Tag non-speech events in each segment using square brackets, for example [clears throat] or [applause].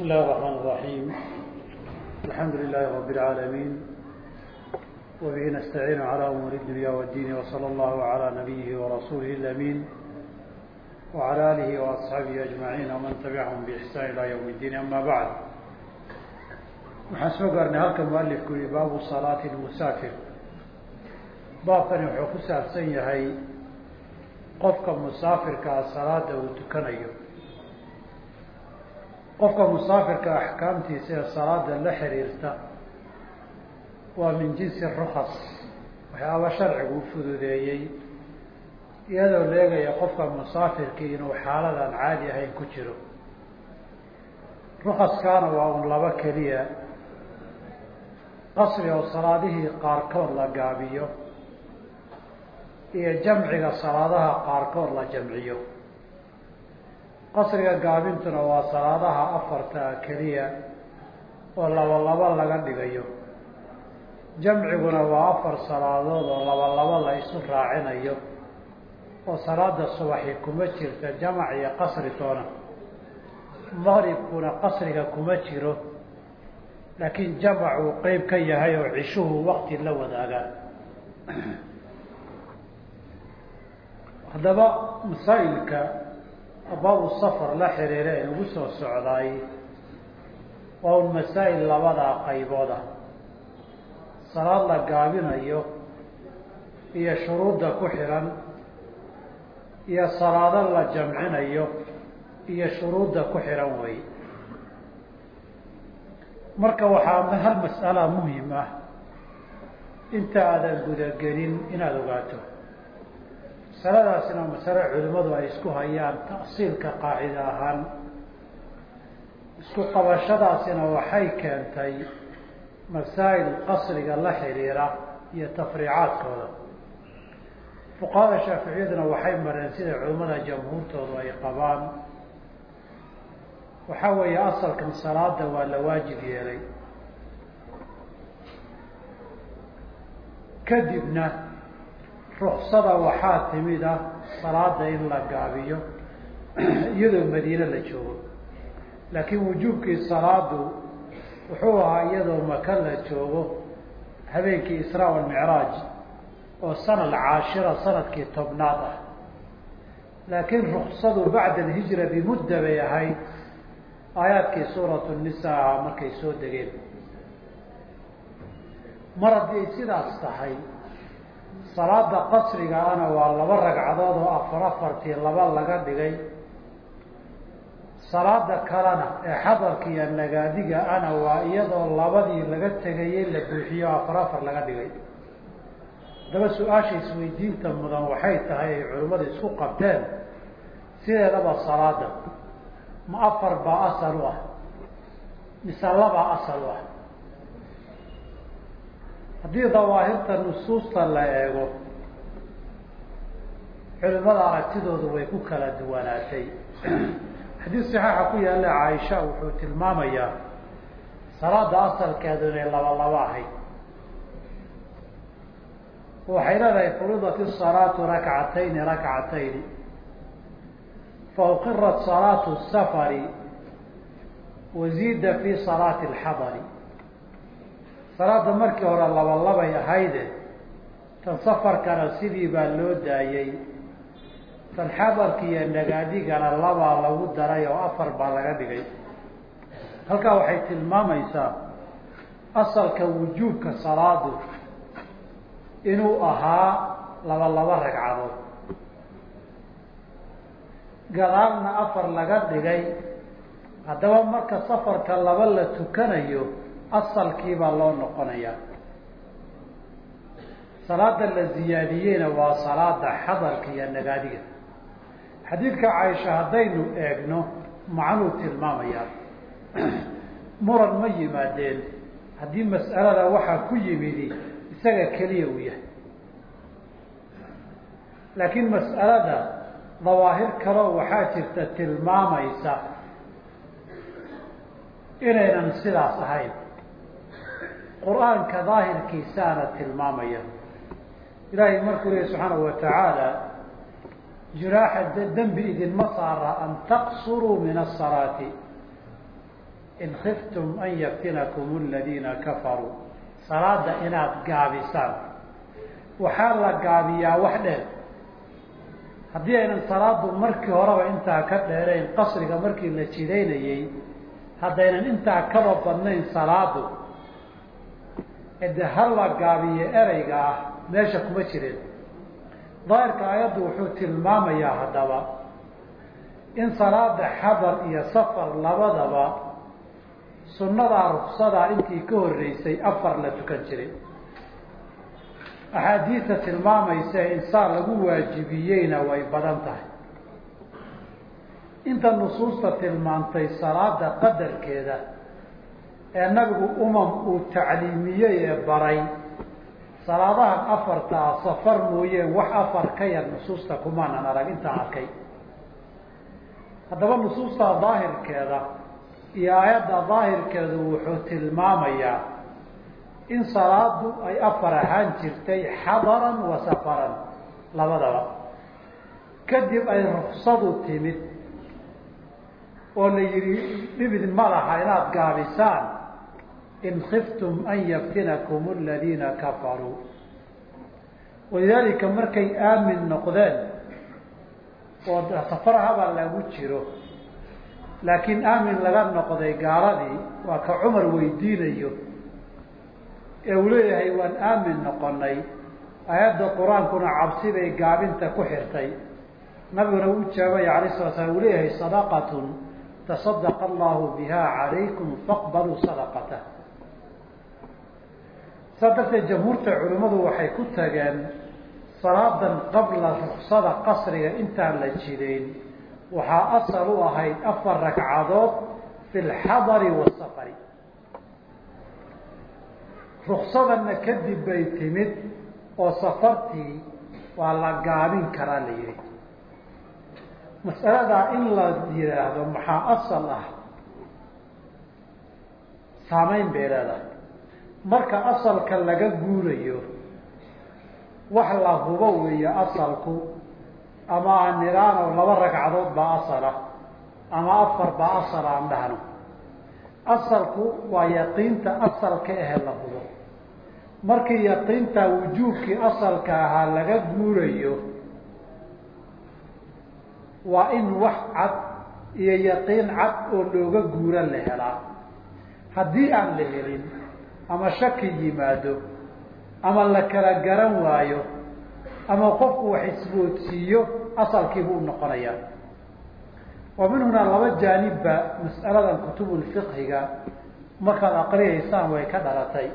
بسم الله الرحمن الرحيم الحمد لله رب العالمين وبه نستعين على أمور الدنيا والدين وصلى الله على نبيه ورسوله الأمين وعلى آله وأصحابه أجمعين ومن تبعهم بإحسان إلى يوم الدين أما بعد waxaan soo gaarnay halka mualifku yihi baabu salaati lmusaafir baabkani wuxuu ku saabsan yahay qofka musaafirkaa salaada uu tukanayo qofka musaafirka axkaamtiisa ee salaada la xiriirta waa min jinsi rukas waxyaaba sharcigu u fududeeyey iyadoo leegaya qofka musaafirkii inuu xaaladan caadi ahayn ku jiro. Rukaskaana waa un laba keliya qasri oo salaadihii qaarkood la gaabiyo iyo jamciga salaadaha qaarkood la jamciyo qasriga gaabintuna waa salaadaha afarta keliya oo laba laba laga dhigayo. Jamciguna waa afar salaadood oo laba laba la isu raacinayo. Oo salaada subaxi kuma jirta jamac iyo qasri toona. Maqribkuna qasriga kuma jiro laakiin jamac uu qeyb ka yahay oo cishuhu wakti la wadaagaan haddaba masaa'ilka abaabu safar la xiriira ee ugu soo socdaay waa un masaa'il labadaa qaybooda. Salaad la gaabinayo iyo shuruudda ku xihan iyo salaado la jamcinayo iyo shuruudda ku xihan wey. Marka waxaa hal mas'ala muhiim ah inta aadan gudagelin inaad ogaato masaladaasina masale culimmadu ay isku hayaan ta'siilka qaacida ahaan. Isku qabashadaasina waxay keentay masaa'il qasriga la xiriira iyo tafriicaadkooda fuqahada shaaficiyaduna waxay mareen sida culimmada jamhuurtoodu ay qabaan. Waxaa weeye asalkan salaada waa la waajib yeelay. Kadibna ruksada waxaa timid ah salaada in la gaabiyo iyadoo madiine la joogo. Laakiin wujuubkii salaadu wuxuu ahaa iyadoo maka la joogo habeenkii israa walmicraaj oo sana alcaashira sannadkii tobnaad ah. Laakiin ruksadu bacda alhijra bimudda bay ahayd. Aayaadkii suuratu nisaa markay soo degeen. Mar haddii ay sidaas tahay salaada qasriga ana waa laba ragcadood oo afar afartii laba laga dhigay. Salaada kalena ee xadarka iyo nagaadiga ana waa iyadoo labadii laga tegayey la buuxiyo afar afar laga dhigay. Haddaba su'aasha isweydiinta mudan waxay tahay ay culimmadu isku qabteen sideedaba salaada ma afar baa asal u ah mise labaa asal u ah haddii dawaahirta nusuusta la eego culimada aragtidoodu way ku kala duwanaatay. Xadiis saxiixa ku yaalla caaisha wuxuu tilmaamayaa salaada asalkeedu inay laba laba ahayd waxay leedahay furidat isalaatu rakcatayni rakcatayni. Fauqirat salaatu safari waziida fi salaati alxadari salaada markii hore laba labay ahayde tan safarkana sidii baa loo daayey tan xadarki iyo nagaadigana labaa lagu daray oo afar baa laga dhigay. Halkaa waxay tilmaamaysaa asalka wujuubka salaadu inuu ahaa laba laba ragcadood gadaalna afar laga dhigay. Haddaba marka safarka laba la tukanayo asalkii baa loo noqonayaa. Salaada la ziyaadiyeyna waa salaada xadarka iyo nagaadiga. Xadiidka caaisha haddaynu eegno macnuu tilmaamayaa. [clears throat] Muran ma yimaadeen. Haddii mas'alada waxaa ku yimidi isaga keliya uu yahay. Laakiin mas'alada dawaahir kaleo waxaa jirta tilmaamaysa inaynan sidaas ahayn qur'aanka daahirkiisaana tilmaamaya. Ilaahay markuu lehi subxaanahu wa tacaala jiraaxa dembi idinma saara an taqsuruu min asalaati in khiftum an yaftinakum aladiina kafaruu. Salaada inaad gaabisaan. Waxaa la gaabiyaa wax dheer. Haddii aynan salaadu markii horeba intaa ka dheerayn qasriga markii la jidaynayey haddaynan intaa kaba badnayn salaadu ede ha la gaabiyo ereyga ah meesha kuma jireen daahirka aayaddu wuxuu tilmaamayaa haddaba in salaada xadar iyo safar labadaba sunnadaa ruksadaa intii ka horreysay afar la tukan jiray. Axaadiista tilmaamaysa insaan lagu waajibiyeyna way badan tahay. Inta nusuusta tilmaantay salaada qadarkeeda ee nabigu umam uu tacliimiyey ee baray. Salaadahan afartaa safar mooye wax afar ka yar nusuusta kumaanan arag intaan arkay. Haddaba nusuusta daahirkeeda iyo aayadda daahirkeedu wuxuu tilmaamayaa in salaadu ay afar ahaan jirtay xadaran wa safaran labadaba. Kadib ay ruksadu timid oo la yihi dhibid ma laha inaad gaabisaan in khiftum an yaftinakum aladiina kafaruu walidaalika markay aamin noqdeen oo safar habaa lagu jiro laakiin aamin laga noqday gaaladii waa ka cumar weydiinayo ee uu leeyahay waan aamin noqonay aayadda qur'aankuna cabsi bay gaabinta ku xirtay nabiguna uu jawaabaya alayh sala slam uu leeyahay sadaqatun tasadaqa allahu biha calaykum faqbaluu sadaqata saa darteed jamhuurta culimmadu waxay ku tageen salaadan qabla ruksada qasriga intaan la jidayn waxaa asal u ahayd afar ragcadood fi lxadari wasafari ruksadanna kadib bay timid oo safartii waa la gaabin karaa la yihi mas'aladaa in la yidhaahdo maxaa asal ah? Saameyn bay leedahay marka asalka laga guurayo wax la hubo weeye asalku ama aan nidhaano laba ragcadood baa asala ama afar baa asala aan dhahno. Asalku waa yaqiinta asalka ahe la hubo. Markii yaqiinta wujuubkii asalka ahaa laga guurayo waa in wax cad iyo yaqiin cad oo looga guura la helaa. Haddii aan la helin ama shaki yimaado ama la kala garan waayo ama qofku wax isboodsiiyo asalkiibuu unoqonayaa wa min hunaa laba jaanibba mas'aladan kutubulfiqhiga markaad aqriyaysaan way ka dhalatay.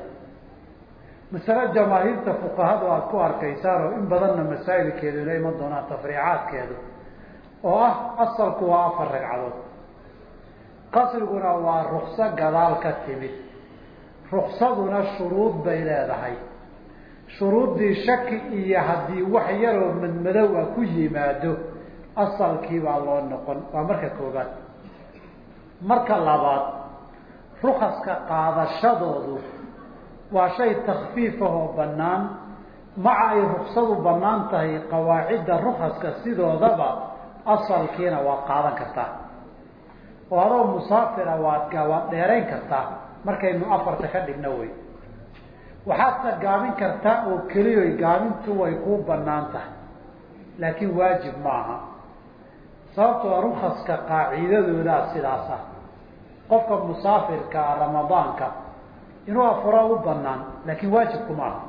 Masale jamaahiirta fuqahadu aada ku arkaysaan oo in badanna masaa'ilkeedu ila iman doonaan tafriicaadkeedu oo ah asalku waa afar ragcadood. Qasriguna waa rukso gadaal ka timid ruksaduna shuruud bay leedahay. Shuruuddii shaki iyo haddii wax yaroo madmadow a ku yimaado asalkii baa loo noqon. Waa marka koobaad. Marka labaad rukaska qaadashadoodu waa shay takfiifahoo bannaan. Maca ay ruksadu bannaan tahay qawaacidda rukaska sidoodaba asalkiina waad qaadan kartaa. Oo adoo musaafira waad waad dheerayn kartaa markaynu afarta ka dhigno wey. Waxaadse gaabin kartaa oo keliyoy gaabintu way kuu bannaan tahay. Laakiin waajib maaha. Sababtoo rukaska qaacidadoodaa sidaas ah. Qofka musaafirkaa ramadaanka inuu afuro u banaan laakiin waajibku maaha.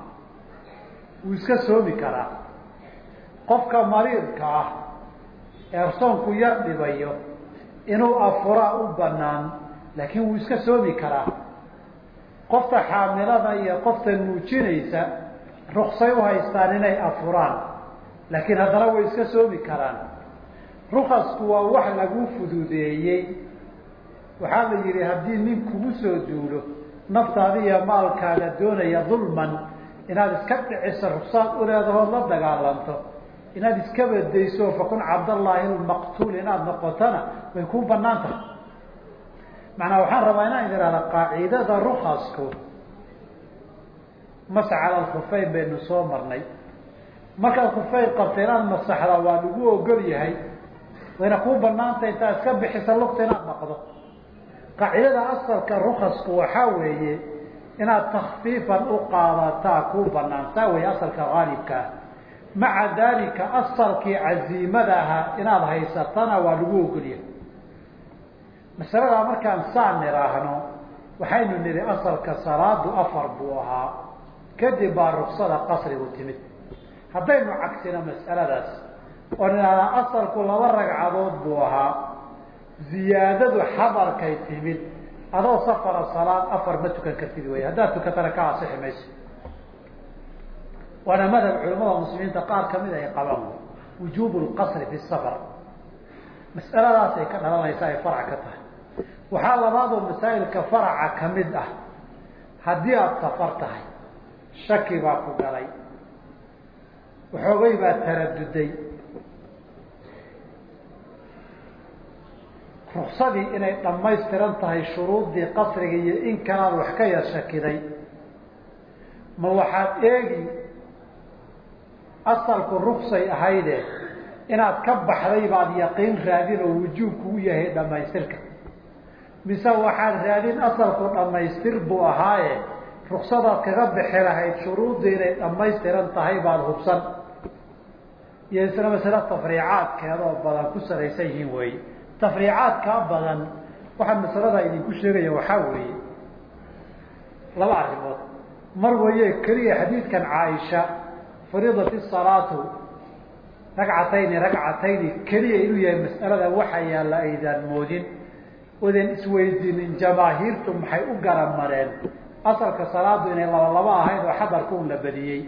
Wuu iska soomi karaa. Qofka mariidka ah ee soonku yar dhibayo inuu afuraa u banaan laakiin wuu iska soomi karaa. Qofta xaamilada iyo qofta nuujinaysa ruksay u haystaan inay afuraan. Laakiin haddana way iska soomi karaan. Rukasku waa wax lagu fududeeyey. Waxaa la yihi haddii nin kugu soo duulo naftaada iyo maalkaaga doonaya dulman inaad iska dhiciso ruksaad u leedahood la dagaalanto inaad iska badayso fakun cabdallaahi lmaqtuul inaad noqotona way kuu bannaan tahay macnaa waxaan rabaa inaan ihahda qaacidada rukasku masa cala baynu soo marnay. Markaad khufeyn qabta inaad masaxda waa lagu ogol yahay wayna kuu banaantay intaad iska bixisa lugta inaad dhaqdo qaacidada asalka rukasku waxaa weeye inaad takfiifan u qaadataa kuu banaan saa weeye asalka haalibkaa maca daalika asalkii caziimada ahaa inaad haysatana waa lagu ogolya masaladaa markaan saan nidhaahno waxaynu nidhi asalka salaadu afar buu ahaa. Kadib baa ruksada qasrigu timid. Haddaynu cagsino mas'aladaas oo nidhahdaa asalku laba ragcadood buu ahaa. Ziyaadadu xadarkay timid. Adoo safara salaad afar ma tukan kartid wey haddaad tukatana ka asixi mayso. Waana madhab culamada muslimiinta qaar ka mid ay qabaan. Wujuub lqasri fi safar. Mas'aladaasay ka dhalanaysa ay farac ka tahay waxaa labaadoo masaa'ilka faraca ka mid ah. Haddii aada safar tahay shaki baa ku galay. Waxoogay baa taraduday. Ruksadii inay dhammaystiran tahay shuruuddii qasriga iyo in kanaad wax ka yar shakiday. Ma waxaad eegi asalku ruksay ahayde inaad ka baxday baad yaqiin raadin oo wujuub kugu yahay dhammaystirka mise waxaad raadin asalku dhammaystir buu ahaaye ruksadaad kaga bixi lahayd shuruuddii inay dhammaystiran tahay baad hubsan. Iyo isla masale tafriicaadkeedoo badan ku salaysan yihiin wey tafriicaadkaa badan waxaa masalada idinku sheegaya waxaa weeye laba arrimood. Mar waye keliya xadiidkan caaisha fariidat salaatu ragcatayni ragcatayni keliya inuu yahay mas'alada waxa yaalla aydaan moodin odan isweydiinin jamaahiirtu maxay u garamareen asalka salaadu inay laba laba ahayd oo xadarku un la badiyey.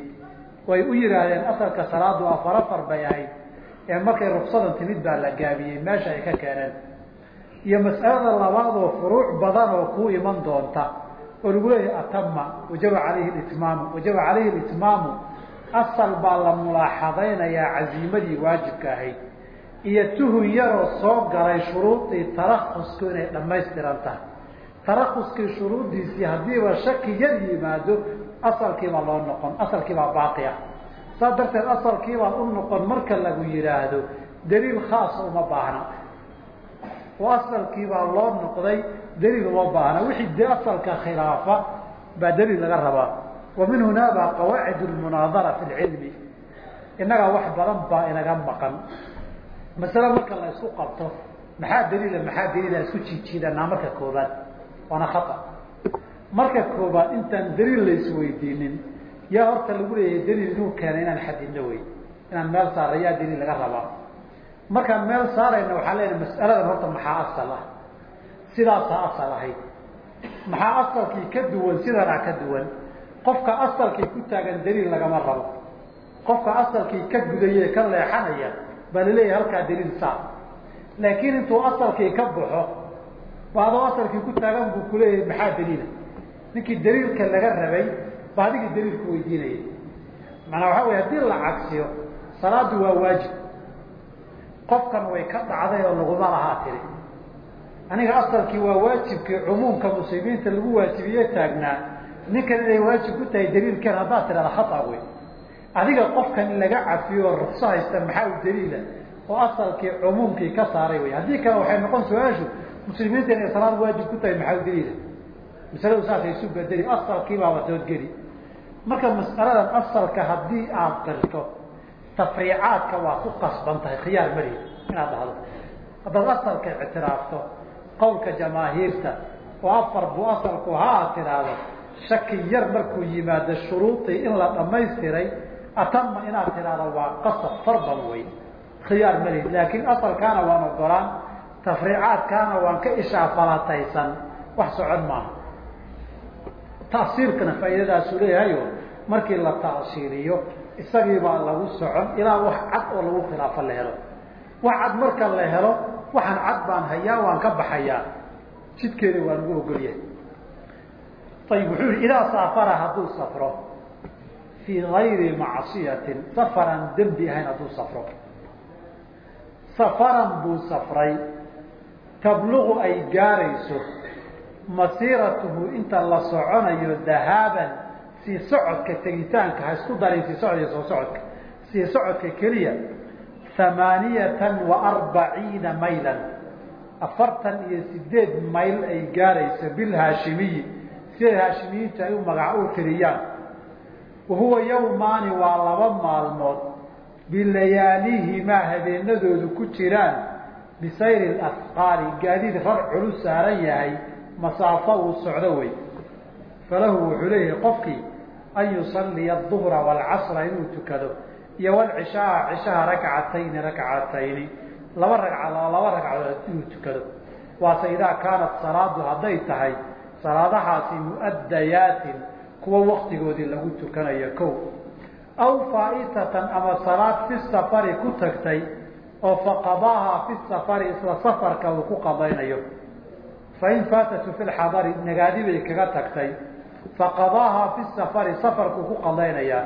Way u yidhaahdeen asalka salaadu afar afar bay ahayd. Ee markay ruksadan timid baa la gaabiyey meesha ay ka keeneen. Iyo mas'alada labaad oo furuuc badan oo kuu iman doonta oo lagu leeyahay atama wajaba calayhi litmaamu wajaba calayhi litmaamu asal baa la mulaaxadaynayaa caziimadii waajibka ahayd iyo tuhun yaroo soo galay shuruudii tarakusku inay dhammaystiran tahay tarakuskii shuruuddiisii haddiiba shaki yar yimaado asalkiibaa loo noqon asalkiibaa baaqi ah saas darteed asalkiibaa u noqon marka lagu yidhaahdo daliil khaasa uma baahna. Oo asalkiibaa loo noqday daliil uma baahna. Wixii de asalka khilaafa baa daliil laga rabaa. Wa min hunaabaa qawaacid lmunaadara fi lcilmi innaga wax badan baa inaga maqan masale marka la isku qabto maxaa daliila maxaa daliila isku jiijiidanaa marka koobaad? Waana khata. Marka koobaad intaan daliil la isweydiinin yaa horta lagu leeyahay daliil inuu keenay inaan xadidno wey inaan meel saara yaa daliil laga rabaa. Markaan meel saarayna waxaa leenahay mas'aladan horta maxaa asal ah? Sidaasaa asal ahayd. Maxaa asalkii ka duwan sidanaa ka duwan? Qofka asalkii ku taagan daliil lagama rabo. Qofka asalkii ka gudaye ka leexanaya baa la leeyahay halkaa daliil saar laakiin intuu asalkii ka baxo ba adoo asalkii ku taagan buu kuleeyahay maxaa daliila? Ninkii daliilka laga rabay ba adigii daliilku weydiinaya maanaa waxaa wey haddii la cagsiyo salaadu waa waajib. Qofkan way ka dhacday oo laguma lahaa tiri. Aniga asalkii waa waajibkii cumuumka muslimiinta lagu waajibiye taagnaa ninkan inay waajib ku tahay daliilkan haddaad tidhahda khata wey adiga qofkan in laga cafiyo oo rukso haysta maxaa u daliila? Oo asalkii cumuumkii ka saaray wey haddii kale waxay noqon su'aashu muslimiinta inay salaad waajib ku tahay maxaa u daliila? Masaladu saasay isu bedeli. Asalkiibaaba doodgeli marka mas'aladan asalka haddii aad qirto tafriicaadka waa ku qasban tahay. Khiyaar mari inaad dhahdo. Haddaad asalka ictiraafto qowlka jamaahiirta oo afar buu asalku ha aad tidhaahdo shaki yar markuu yimaado shuruudii in la dhamaystiray atama inaad tidhaahdo waa qasab fardan wey khiyaar mari laakiin asalkaana waan ogolaan tafriicaadkaana waan ka ishaafalataysan wax socon maaha tasiirkana faa'iidadaasu leeyahayo markii la tasiiliyo isagiibaa lagu socon ilaa wax cad oo lagu khilaafo la helo wax cad marka la helo waxaan cad baan hayaa waan ka baxayaa jidkeeda waa lagu ogolyahay ayib wuxuu yihi idaa saafara hadduu safro fii gayri macsiyatin safaran dembi ahayn hadduu safro. Safaran buu safray. Tabluqu ay gaarayso masiiratuhu inta la soconayo dahaaban sii socodka tegitaanka ha isku darin sii socod soo socodka. Sii socodka keliya hamaaniyatan wa arbaciina maylan. Afartan iyo sideed mayl ay gaarayso bilhaashimiyi. Siday haashimiyiintu ay u magac u tiriyaan wa huwa yawmaani waa laba maalmood bilayaalihimaa habeenadoodu ku jiraan bisayri asqaari gaadiid rar culus saaran yahay masaafo uu socdo wey falahu wuxuu leeyahay qofkii an yusalliya aduhra waalcasra inuu tukado iyo walcishaaa cishaha rakcatayni rakcatayni laba ragca laba ragcadood inuu tukado waase idaa kaanat salaadu hadday tahay salaadahaasi mu'addayaatin kuwa waktigoodii lagu tukanayo kow. Aw faa'itatan ama salaad fi safari ku tagtay oo faqadaaha fi safari isla safarka uu ku qadaynayo. Fain faatatu fi lxadari nagaadi bay kaga tagtay. Faqadaaha fi safari safarkuu ku qadaynayaa.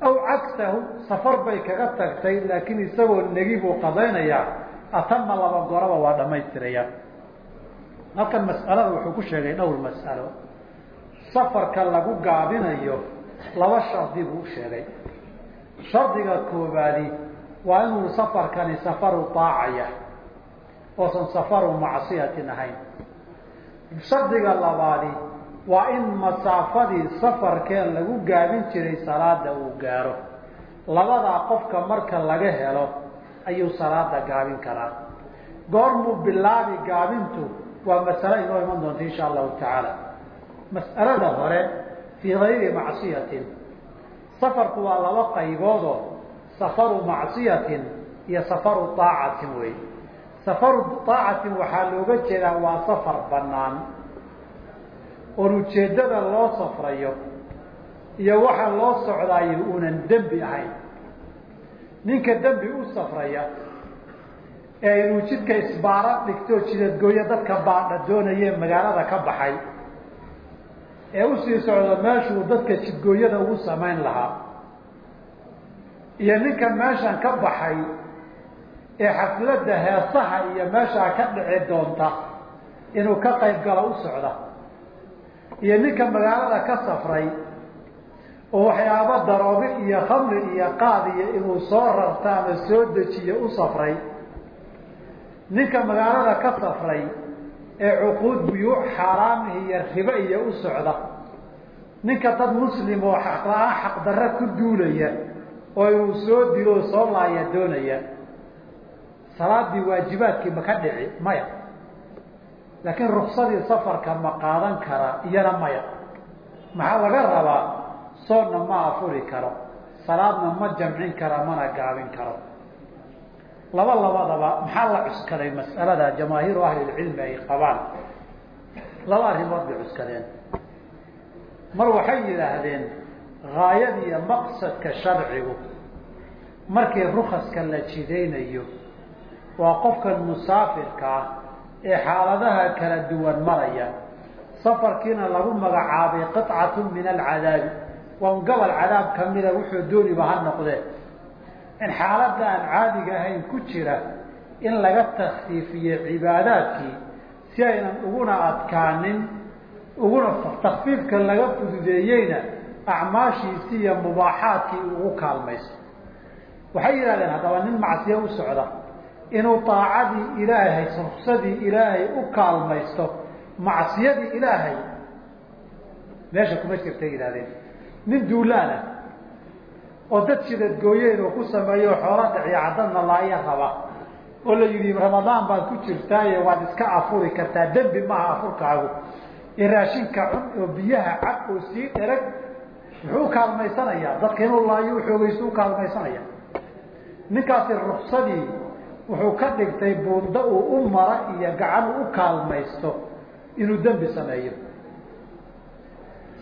Aw cagsahu safar bay kaga tagtay laakiin isagoo negi buu qadaynayaa. Atama laba goraba waa dhamaystiraya halkan mas'alada wuxuu ku sheegay dhowr mas'alo safarka lagu gaabinayo laba shardi buu sheegay. Shardiga koobaadi waa inuu safarkani safaru taacaya oosan safaru macsiyatin ahayn. Shardiga labaadi waa in masaafadii safarkee lagu gaabin jiray salaada uu gaaro. Labadaa qofka marka laga helo ayuu salaada gaabin karaa. Goormuu bilaabi gaabintu waa masale inoo iman doonta insha allahu tacaala mas'alada hore fii gayri macsiyatin. Safarku waa laba qayboodoo safaru macsiyatin iyo safaru aacatin wey. Safaru aacatin waxaa looga jeedaa waa safar banaan oon ujeeddada loo safrayo iyo waxa loo socdaayo uunan dembi ahayn. Ninka dembi u safraya ee inuu jidka isbaara dhigto jidadgooyo dadka baadha doonaye magaalada ka baxay ee u sii socdo meeshuu dadka jidgooyada ugu samayn lahaa. Iyo ninka meeshan ka baxay ee xafladda heesaha iyo meeshaa ka dhici doonta inuu ka qayb galo u socda. Iyo ninka magaalada ka safray oo waxyaaba daroobi iyo khamri iyo qaadiyo inuu soo rarta ama soo dejiyo u safray. Ninka magaalada ka safray ee cuquud buyuuc xaaraamihi iyo ribe iyo u socda ninka dad muslim oo xaqla-aan xaqdarra ku duulaya oo inuu soo dilo oo soo laaya doonaya salaadii waajibaadkii ma ka dhici maya. Laakiin ruksadii safarka ma qaadan kara iyana maya. Maxaa laga rabaa? Soonna ma afuri karo salaadna ma jamcin kara mana gaabin karo. Laba labadaba maxaa la cuskaday mas'alada jamaahiiru ahlilcilmi ay qabaan? Laba arrimood bay cuskadeen mar waxay yidhaahdeen gaayadiiyo maqsadka sharcigu markii rukaska la jidaynayo waa qofkan musaafirka ah ee xaaladaha kala duwan maraya. Safarkiina lagu magacaabay qicatu min alcadaabi waa gobol cadaab kamida wuxuu dooniba ha noqdee. In xaaladda aan caadiga ahayn ku jira in laga takfiifiyo cibaadaadkii si aynan uguna adkaanin uguna takfiifka laga fududeeyeyna acmaashiisii iyo mubaaxaadkii ugu kaalmayso waxay yidhahdeen haddaba nin macsiyo u socda inuu daacadii ilaahay ruksadii ilaahay u kaalmaysto macsiyadii ilaahay meesha kuma jirtay yidhahdeen nin duulaana oo dad shidadgooye inuu ku sameeyo xoola dhiciyo caddadna laaya raba oo la yidhi ramadaan baad ku jirtaaye waad iska afuri kartaa dembi maaha afurkaagu raashinka cun oo biyaha cab oo sii dherag muxuu ukaalmaysanayaa dadka inuu laayo uxoogeysto ukaalmaysanaya ninkaasi ruksadii wuxuu ka dhigtay buundo uu u mara iyo gacan u kaalmaysto inuu dembi sameeyo.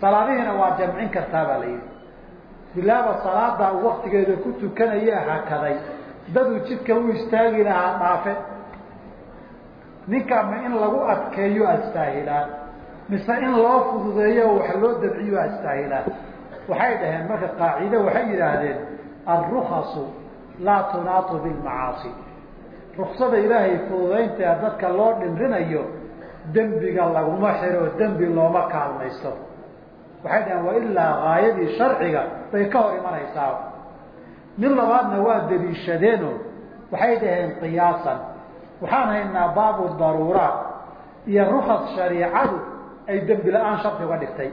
Salaadihiina waa jamcin kartaa baa la yidhi. Bilaaba salaada waktigeeda ku tukanaya hakaday daduu jidka u istaagi lahaa dhaafe. Ninka ma in lagu adkeeyo astaahilaan mise in loo fududeeyo oo wax loo dabciyo astaahilaan waxay dhaheen marka qaacide waxay yidhaahdeen alrukasu laa tunaatu bilmacaasi. Ruksada ilaahay fududayntaa dadka loo dhimrinayo dembiga laguma xiro dembi looma kaalmaysto. Waxay dhaheen wa ilaa gaayadii sharciga bay ka hor imanaysaa. Mid labaadna waa daliishadeeno waxay dhaheen qiyaasan. Waxaan haynaa baabu daruuraat iyo rukas shariicadu ay dembi la'aan shardi uga dhigtay.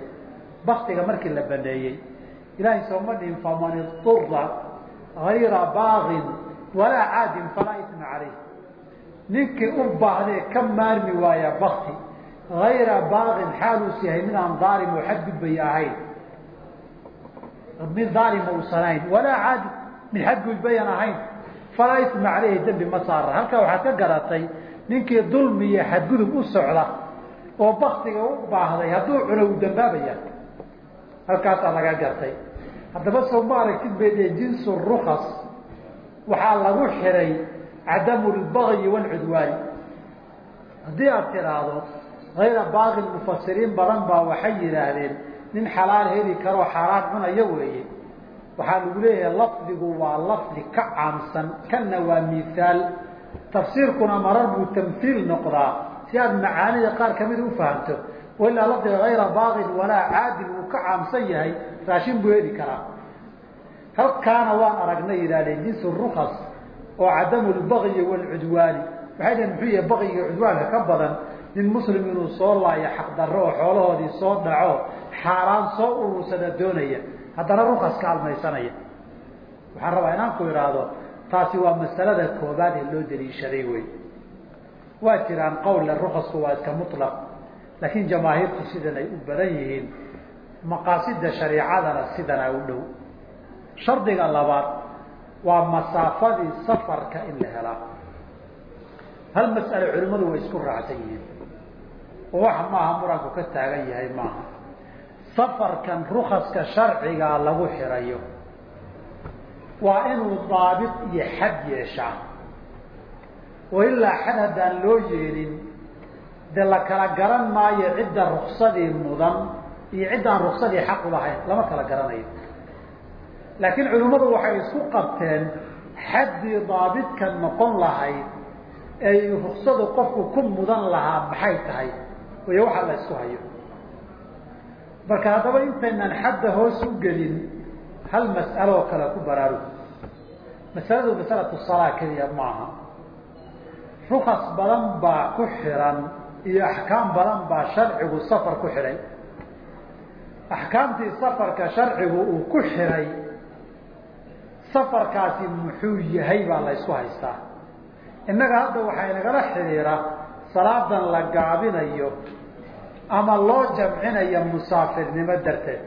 Baktiga markii la baneeyey ilahay sooma dhihin faman idura hayra baagin walaa caadin falaa isma caleyh ninkii u baahdee ka maarmi waaya bakti hayra baagin xaaluus yahay mid aan daalim oo xadgudbaya ahayn. Mid daalima uusan ahayn walaa caadin mid xadgudbayan ahayn. Falaa isma caleyhi dembi ma saara halkaa waxaad ka garatay ninkii dulmi iyo xadgudub u socda oo baktiga u baahday hadduu cuno uu dambaabaya halkaasaa laga gartay haddaba sow ma aragtid bay dee jinsu rukas waxaa lagu xiray cadamu lbagyi walcudwaani haddii aad tidhaahdo hayra baaqin mufasiriin badan baa waxay yidhaahdeen nin xalaal heli karoo xaaraan cunaya weeye. Waxaa lagu leeyahay lafdigu waa lafdi ka caamsan kana waa mihaal tafsiirkuna marar buu tamhiil noqdaa si aad macaanida qaar kamida ufahamto ilaa lafdiga hayra baaqin walaa caadin uu ka caamsan yahay raashin buu heli karaa. Halkaana waan aragnay yidhahdeen jinsu rukas oo cadamu lbagyi walcudwaani. Waxay dhaheen muxuu yahay bagiga cudwaanka ka badan? Nin muslim inuu soo laayo xaqdarro oo xoolahoodii soo dhaco xaaraan soo urursada doonaya haddana rukas ka almaysanaya. Waxaan rabaa inaan ku idhaahdo taasi waa masalada koobaad ee loo daliishaday wey waa jiraan qowlle rukasku waa iska mutlaq. Laakiin jamaahiirtu sidan ay u badan yihiin maqaasida shariicadana sidanaa u dhow. Shardiga labaad waa masaafadii safarka in la helaa. Hal mas'ale culimmadu way isku raacsan yihiin. Oo waxa maaha muranku ka taagan yahay maaha. Safarkan rukaska sharcigaa lagu xirayo. Waa inuu daabit iyo xad yeeshaa oo ilaa xad haddaan loo yeelin dee la kala garan maayo cidda ruksadii mudan iyo ciddaan ruksadii xaq ulahayn lama kala garanayo. Laakiin culimmadu waxay isku qabteen xaddii daabidka noqon lahayd ay ruksadu qofku ku mudan lahaa maxay tahay iyo waxa la isku hayo. Marka haddaba intaynaan xadda hoos u gelin hal mas'aloo kale ku baraarug masaladu masalatu salaa keliya maaha rukas badan baa ku xiran iyo axkaam badan baa sharcigu safar ku xidhay axkaamtii safarka sharcigu uu ku xidhay safarkaasi muxuu yahay baa la ysku haystaa. Innaga hadda waxaa inagala xidhiira salaadan la gaabinayo ama loo jamcinayo musaafirnimo darteed.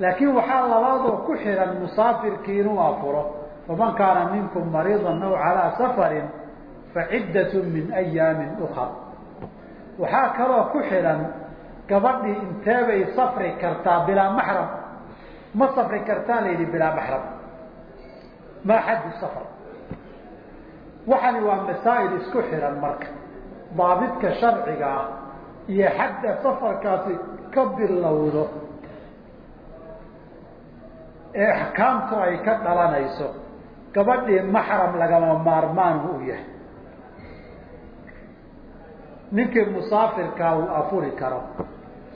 Laakiin waxaa labaadoo ku xidhan musaafirkii inuu afuro faman kaana minkum mariidan aw calaa safarin faciddat min ayaamin ukar waxaa kaloo ku xidhan gabadhii inteebay safri kartaa bilaa maxram ma safri kartaa la bilaa maxram maa xaddu safar waxani waa masaa'il isku xidhan marka daabidka sharciga ah iyo xadda safarkaasi ka bilowdo ee axkaamtu ay ka dhalanayso gabadhii maxram lagama maarmaan uu yahay ninkii musaafirkaa uu afuri karo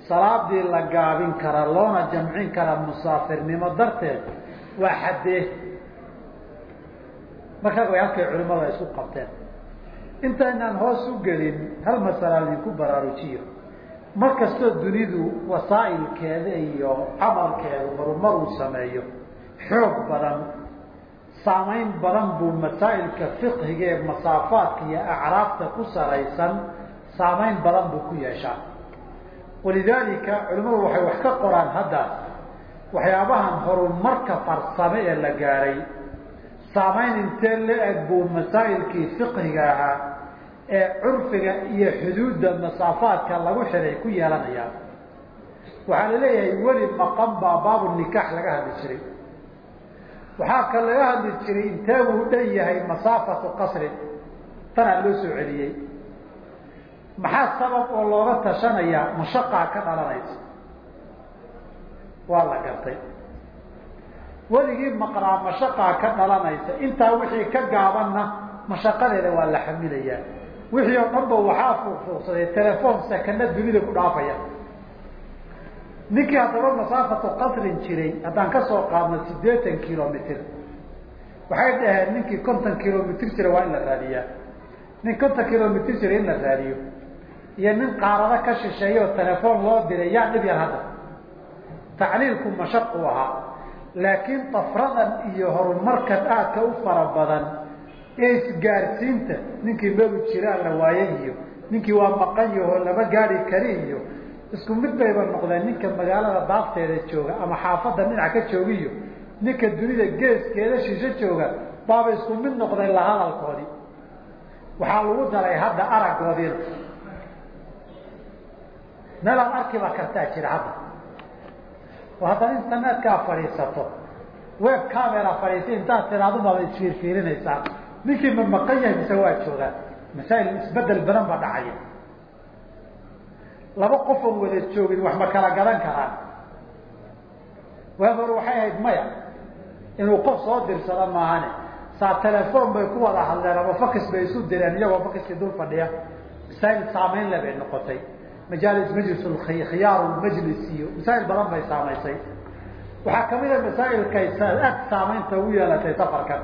salaadii la gaabin kara loona jamcin kara musaafirnimo darteed waa xaddee markaa way halkay culimadu ay isku qabteen. Intaynaan hoos u gelin hal masala idinku baraarujiyo. Mar kastoo dunidu wasaa'ilkeeda iyo camalkeedu horumar uu sameeyo xoog badan saamayn badan buu masaa'ilka fiqhiga ee masaafaadka iyo acraafta ku saraysan saamayn badan buu ku yeeshaa. Walidaalika culimmadu waxay wax ka qoraan hadda. Waxyaabahan horumarka farsame ee la gaadhay saamayn intee la eg buu masaa'ilkii fiqhiga ahaa ee curfiga iyo xuduudda masaafaadka lagu xiray ku yeelanayaan waxaa la leeyahay weli maqan baa baabu nikaax laga hadli jiray. Waxaa ka laga hadli jiray intee buu dhan yahay masaafatu qasrin tanaa loo soo celiyey maxaa sabab oo looga tashanayaa mashaqaa ka dhalanaysa? Waa la gartay. Weligii maqnaa mashaqaa ka dhalanaysa. Intaa wixii ka gaabanna mashaqadeeda waa la xamilayaa wixii oo dhan ba waxaa fuuqfuuqsaday telefoon sakana dunida ku dhaafaya. Ninkii haddaba masaafatu qasrin jiray haddaan ka soo qaadno siddeetan kilomitr waxay dhaheen ninkii konton kilomitr jira waa in la raadiyaa. Nin konton kilomitr jira in la raadiyo iyo nin qaarado ka shisheeya oo telefoon loo diray yaa dhib yar hadda. Tacliilku mashaq u ahaa laakiin dafradan iyo horumarkan aadka u fara badan ee isgaarsiinta ninkii meelu jiraa la waayay iyo ninkii waa maqan yaho lama gaadi kari iyo isku mid bayba noqdeen ninka magaalada daafteeda jooga ama xaafadda dhinac ka joogiyo ninka dunida geeskeeda shisho jooga baaba isku mid noqday la hadalkoodii. Waxaa lagu daray hadda araggoodiina meelaad arkiba kartaa jira hadda. Oo haddaad internet-kaa fadhiisato web camera fadhiisa intaad tiraadu baaba isfiirfiirinaysaa ninkii ma maqan yahay mise waa joogaa. Masaa'il isbeddel badan baa dhacaya. Laba qof oon wada joogin wax ma kala gadan karaan. Waag hore waxay ahayd maya inuu qof soo dirsado maahane. Saa telefoon bay ku wada hadleen ama fakis bay isu direen iyagoo fakiskii dul fadhiya. Masaa'il saamayn le bay noqotay majaalis majlis khiyaar majlis iyo masaa'il badan bay saamaysay. Waxaa ka mid a masaa'ilkay aad saamaynta ugu yeelatay safarkan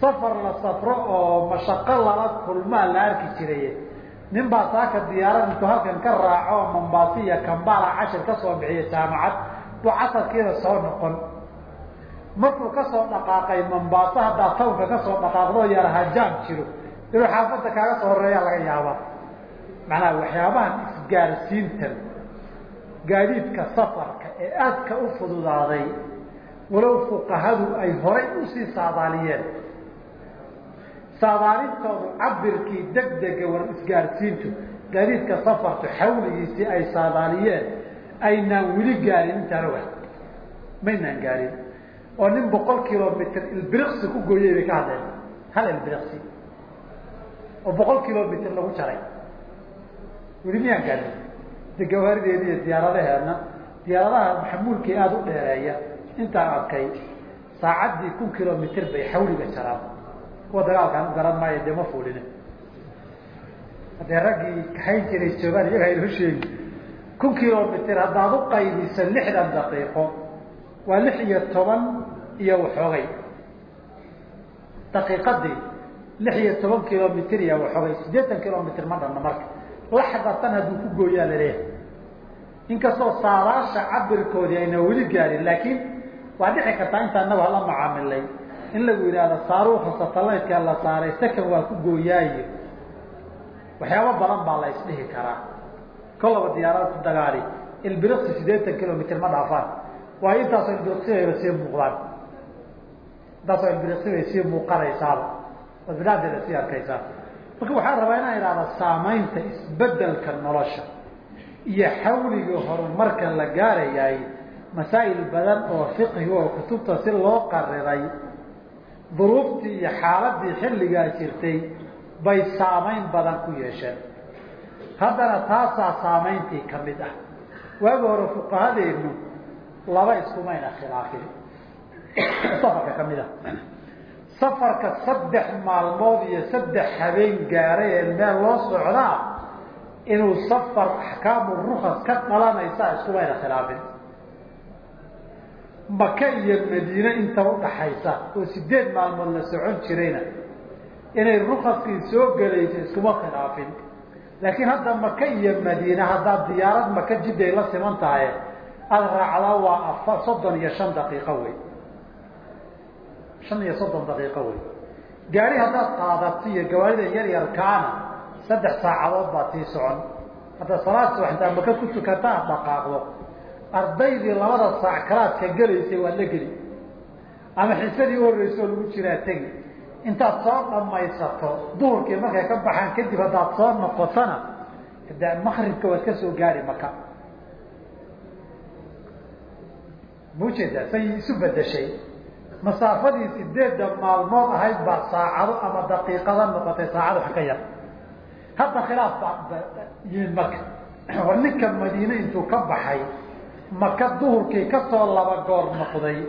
safar la safro oo mashaqo lala kulmaa la arki jiray. Nin baa saaka diyaarad intuu halkan ka raaco oo mambaasi iyo kambala cashir ka soo bixiya jaamacad buu casarkiida soo noqon. Markuu ka soo dhaqaaqay mambaaso haddaa tawnka ka soo dhaqaaqdo yara hajaam jiro. Inuu xaafadda kaaga soo horeeyaa laga yaaba macnaha waxyaabahan isgaarsiintan gaadiidka safarka ee aadka u fududaaday walow fuqahadu ay horay u sii saadaaliyeen. Saadaalintoodu cabirkii degdega war isgaarsiintu gaadiidka safarku xawligiisii ay saadaaliyeen aynaan weli gaarin intaan oga maynaan gaarin. Oo nin boqol kilomitr ilbiriqsi ku gooyey bay ka hadleen. Hal ilbiriqsi. Oo boqol kilomitr lagu jaray weli miyaan gaarin de gawaarideedi iyo diyaaradaheedna diyaaradaha maxamuulkii aada u dheereeya intaan arkay saacaddii kun kilomitr bay xawliga jaraan. Kuwa dagaalkaan u garan maayo dee ma fuulina haddee raggii kaxayn jiray joogaan iyaga aynoo sheegi kun kilomitr haddaad u qaybiso lixdan daqiiqo waa lix iyo toban iyo waxoogay. Daqiiqadii lix iyo toban kilomitr iyo waxoogay. Siddeetan kilomitr ma dhanno marka laxdatan hadduu ku gooyaa la leeyahay inkastoo saadaasha cabirkoodii ayna weli gaarin laakiin waa dhici kartaa intaa inagu hala macaamilay. In lagu yidhaahdo saaruuka satalaydka la saaray sakan waa ku gooyaayo waxyaabo badan baa la isdhihi karaa. Kollaba diyaarada ku dagaali. Ilbiriqsi siddeetan kilomitr ma dhaafaan. Waayo intaasoo ilbiriqsibay sii muuqdaan. Intaasoo ilbiriqsibay sii muuqanaysaaba. Oo bidaadeeda sii arkaysaa marka waxaan rabaa inaan idhahda saamaynta isbeddelka nolosha iyo xawliga horumarka la gaarayaay masaa'il badan oo fiqhi oo kutubta si loo qariray duruuftii iyo xaaladii xilligaa jirtay bay saamayn badan ku yeesheen. Haddana taasaa saamayntii ka mid ah. Waagi hore fuqahadeenu laba iskumayna khilaafin. Safarka ka mid ah safarka saddex maalmood iyo saddex habeen gaaray ee meel loo socdaa inuu safar axkaamu rukas ka dhalanaysa iskumayna khilaafin. Maka iyo madiine inta udhaxaysa oo sideed maalmood la socon jirayna inay rukaskii soo gelayso iskuma khilaafin. Laakiin hadda maka iyo madiine haddaad diyaarad maka jidday la siman tahay aada raacdaa waa soddon iyo shan daqiiqo wey shan iyo soddon daqiiqo wey gaari haddaad qaadato iyo gawaarida yar yarkaana saddex saacadood baa tii socon. Hadda salaad subax intaa maka ku tukata aad dhaqaaqdo. Ardaydii labada saac kalaadka gelaysay waad la geli. Ama xisadii u horreysoo lagu jiraa tegi. Intaad soo dhamaysato duhurkii markay ka baxaan kadib haddaad soo noqotona de makribka waad ka soo gaari maka. Maujeedaa say isu bedeshay masaafadii sideedda maalmood ahayd baa saacado ama daqiiqada noqotay saacad wax ka yar. Hadda khilaaf baa yimid marka. [clears throat] War ninka madiine intuu ka baxay maka duhurkii ka soo laba goor noqday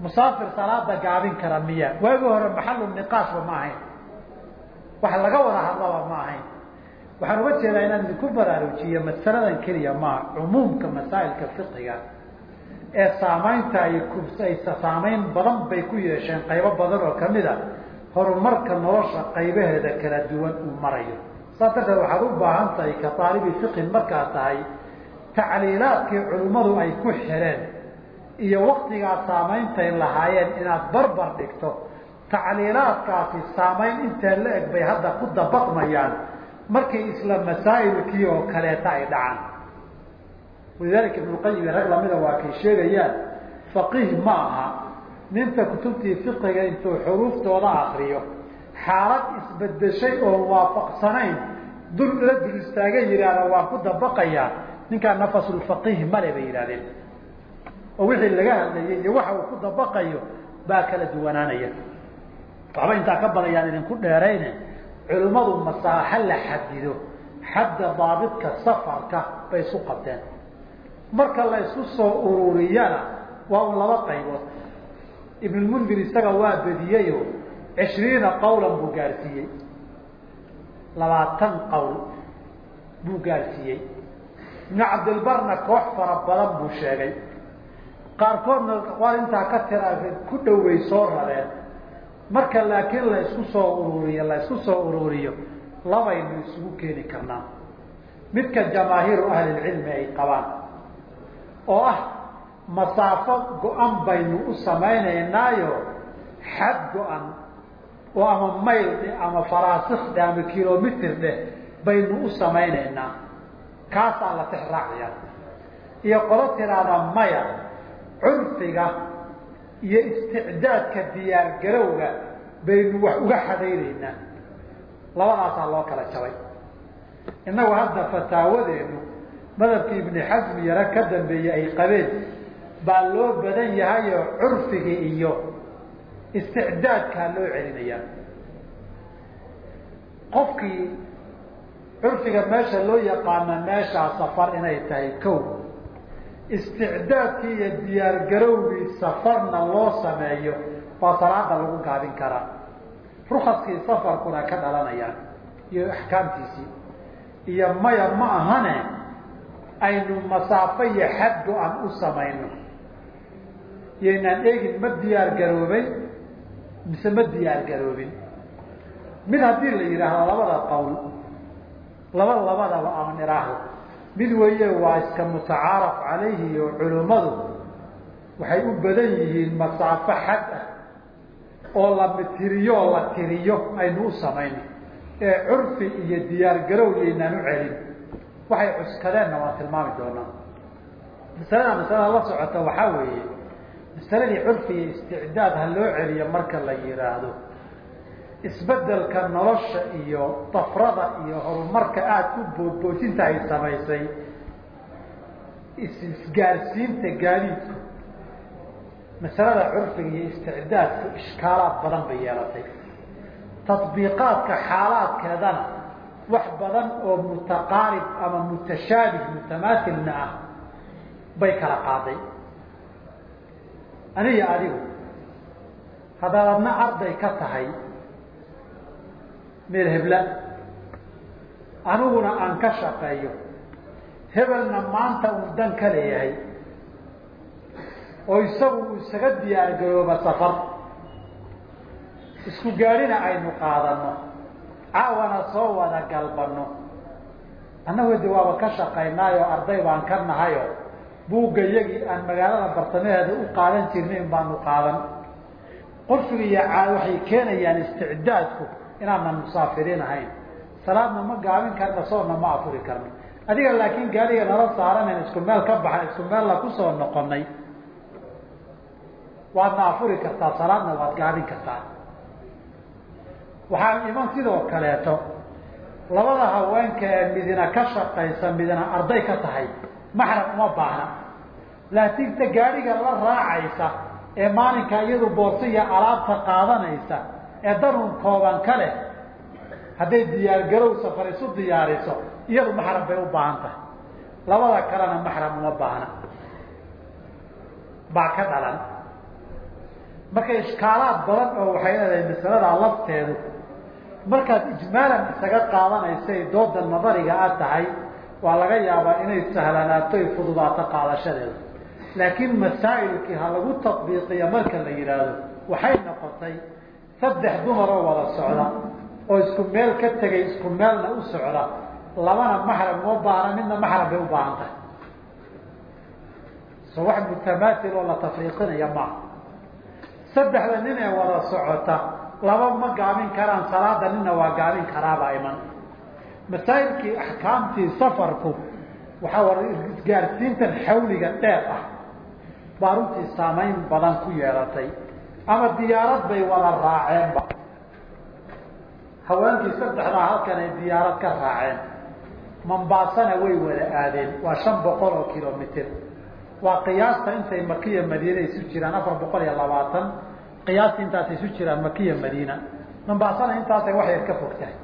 musaafir salaada gaabin kara miya. Waagi hore maxalu niqaashba ma ahayn. Wax laga wada hadlaba ma ahayn. Waxaan uga jeedaa inaan idinku baraarujiyo masaladan keliya maa cumuumka masaa'ilka fiqiga ee saamaynta ay kubsaysa saamayn badan bay ku yeesheen qaybo badan oo ka mid a horumarka nolosha qaybaheeda kala duwan uu marayo. Saas darteed waxaad u baahan tahay ka taalibi fiqin markaad tahay tacliilaadkii culimmadu ay ku xireen iyo waktigaa saameyntay lahaayeen inaad barbar dhigto tacliilaadkaasi saamayn intee la eg bay hadda ku dabaqmayaan markii isla masaa'ilkii oo kaleeta ay dhacaan walidaalika ibnuqayim rag lamida waa kay sheegayaan faqiih ma aha ninta kutubtii fiqiga intuu xuruuftooda akriyo xaalad isbedeshay oo waafaqsanayn dul la dul istaaga yidhaahda waan ku dabaqayaa ninkaa nafasulfaqiih male bay yidhahdeen oo wixii laga hadlayay iyo waxa uu ku dabaqayo baa kala duwanaanaya waxba intaa ka badayaan idinku dheerayne culimmadu masaaxo la xadido xadda daabidka safarka bay isu qabteen marka la soo ururiyana waa un laba qaybood. Ibnulmundir isaga waa bediyeyo cishriina qawlan buu gaarsiiyey. Labaatan qawl buu gaarsiiyey. Ibnu cabdilbarna koox fara badan buu sheegay. Qaarkoodna qaal intaa ka tira ku dhoway soo rareen marka laakiin la isku soo ururiyo la isku soo ururiyo labaynu isugu keeni karnaa. Midka jamaahiiru ahlilcilmi ay qabaan oo ah masaafo go-an baynu u samaynaynaayo xad go-an oo ama mayl dheh ama faraasikh dheh ama kilomitr dheh baynu u samaynaynaa. Kaasaa la tixraacaya iyo qolo tiraada maya curfiga iyo isticdaadka diyaargarowga baynu wax uga xadaynaynaa. Labadaasaa loo kala jabay. Innagu hadda fataawadeenu madhabkii ibni xasmi yaro ka dambeeyey ay qabeen baa loo badan yahayoo curfigii iyo isticdaadkaa loo celinayaa. Qofkii curfiga meesha loo yaqaana meeshaa safar inay tahay kow isticdaadkii iyo diyaargarowgii safarna loo sameeyo waa salaada lagu gaabin karaa. Rukaskii safarkuna ka dhalanayaan iyo axkaamtiisii iyo maya ma ahane aynu masaafo iyo xad go-an u samayno. Iyoynaan eegin ma diyaar garoobay mise ma diyaar garoobin? Mid haddii la yidhaahdo labada qowl laba labadaba aan idhaahdo mid weeye waa iska mutacaaraf calayhi iyo culimmadu waxay u badan yihiin masaafo xad ah oo la tiriyo oo la tiriyo aynu u samayno. Ee curfi iyo diyaargarow yaynaan u celin waxay cuskadeenna waan tilmaami doonaa masalada masalada la socota waxaa weeye masaladii curfi iyo isticdaad ha loo celiyo marka la yihaahdo isbeddelka nolosha iyo dafrada iyo horumarka aada u boodboojinta ay samaysay isgaarsiinta gaadiidku masalada curfiga iyo isticdaadku ishkaalaad badan bay yeelatay. Tabiiqaadka xaalaadkeedana wax badan oo mutaqaarib ama mutashaabih mutamaasilna ah bay kala qaaday. Aniga adigu haddaad adna arday ka tahay meel hebla. Aniguna aan ka shaqeeyo hebelna maanta uu dan ka leeyahay oo isagu uu isaga diyaargarooba safar. Isku gaadhina aynu qaadano caawana soo wada galbano annagu de waaba ka shaqaynaayoo arday baan ka nahayo buugga yagii aan magaalada bartamaheeda u qaadan jirnayn baanu qaadan. Qorfiga iyo waxay keenayaan isticdaadku inaanan musaafiriin ahayn. Salaadna ma gaabin karna soonna ma afuri karno adiga laakiin gaariga nala saaranan isku meel ka baxan isku meel la ku soo noqonay waadna afuri kartaa salaadna waad gaabin kartaa waxaa iman sidoo kaleeto. Labada haweenka ee midina ka shaqaysa midina arday ka tahay maxram uma baahna. Laakiinse gaadhiga la raacaysa ee maalinka iyadu boorso iyo alaabta qaadanaysa ee danun kooban ka leh hadday diyaargarow safar isu diyaariso iyadu maxram bay u baahan tahay. Labada kalena maxram uma baahna. Baa ka dhalan. Marka ishkaalaad badan oo waxay leedahay masaladaa lafteedu markaad ijmaalan isaga qaadanaysay dooda nadariga aad tahay waa laga yaabaa inay sahlanaato fududaato qaadashadeeda. Laakiin masaa'ilkii ha lagu tabiiqiyo marka la yidhaahdo waxay noqotay saddex dumaroo wada socda oo isku meel ka tegay isku meelna u socda. Labana maxram uma baahna midna maxram bay u baahan tahay. So wax mutamaatil oo la tafriiqinaya maaha. Saddexda nin ee wada socota laba ma gaabin karaan salaada nina waa gaabin karaabaa iman. Masaa'ilkii axkaamtii safarku waxaa war isgaarsiintan xawliga dheer ah baa runtii saamayn badan ku yeelatay. Ama diyaarad bay wada raaceenba. Haweenkii saddexdaa halkan ay diyaarad ka raaceen. Mambaasana way wada aadeen. Waa shan boqol oo kilomitr waa qiyaasta intay makiya madiina isu jiraan afar boqol iyo labaatan qiyaasta intaasay isu jiraan makiya madiina. Mambaasana intaasay wax yar ka fog tahay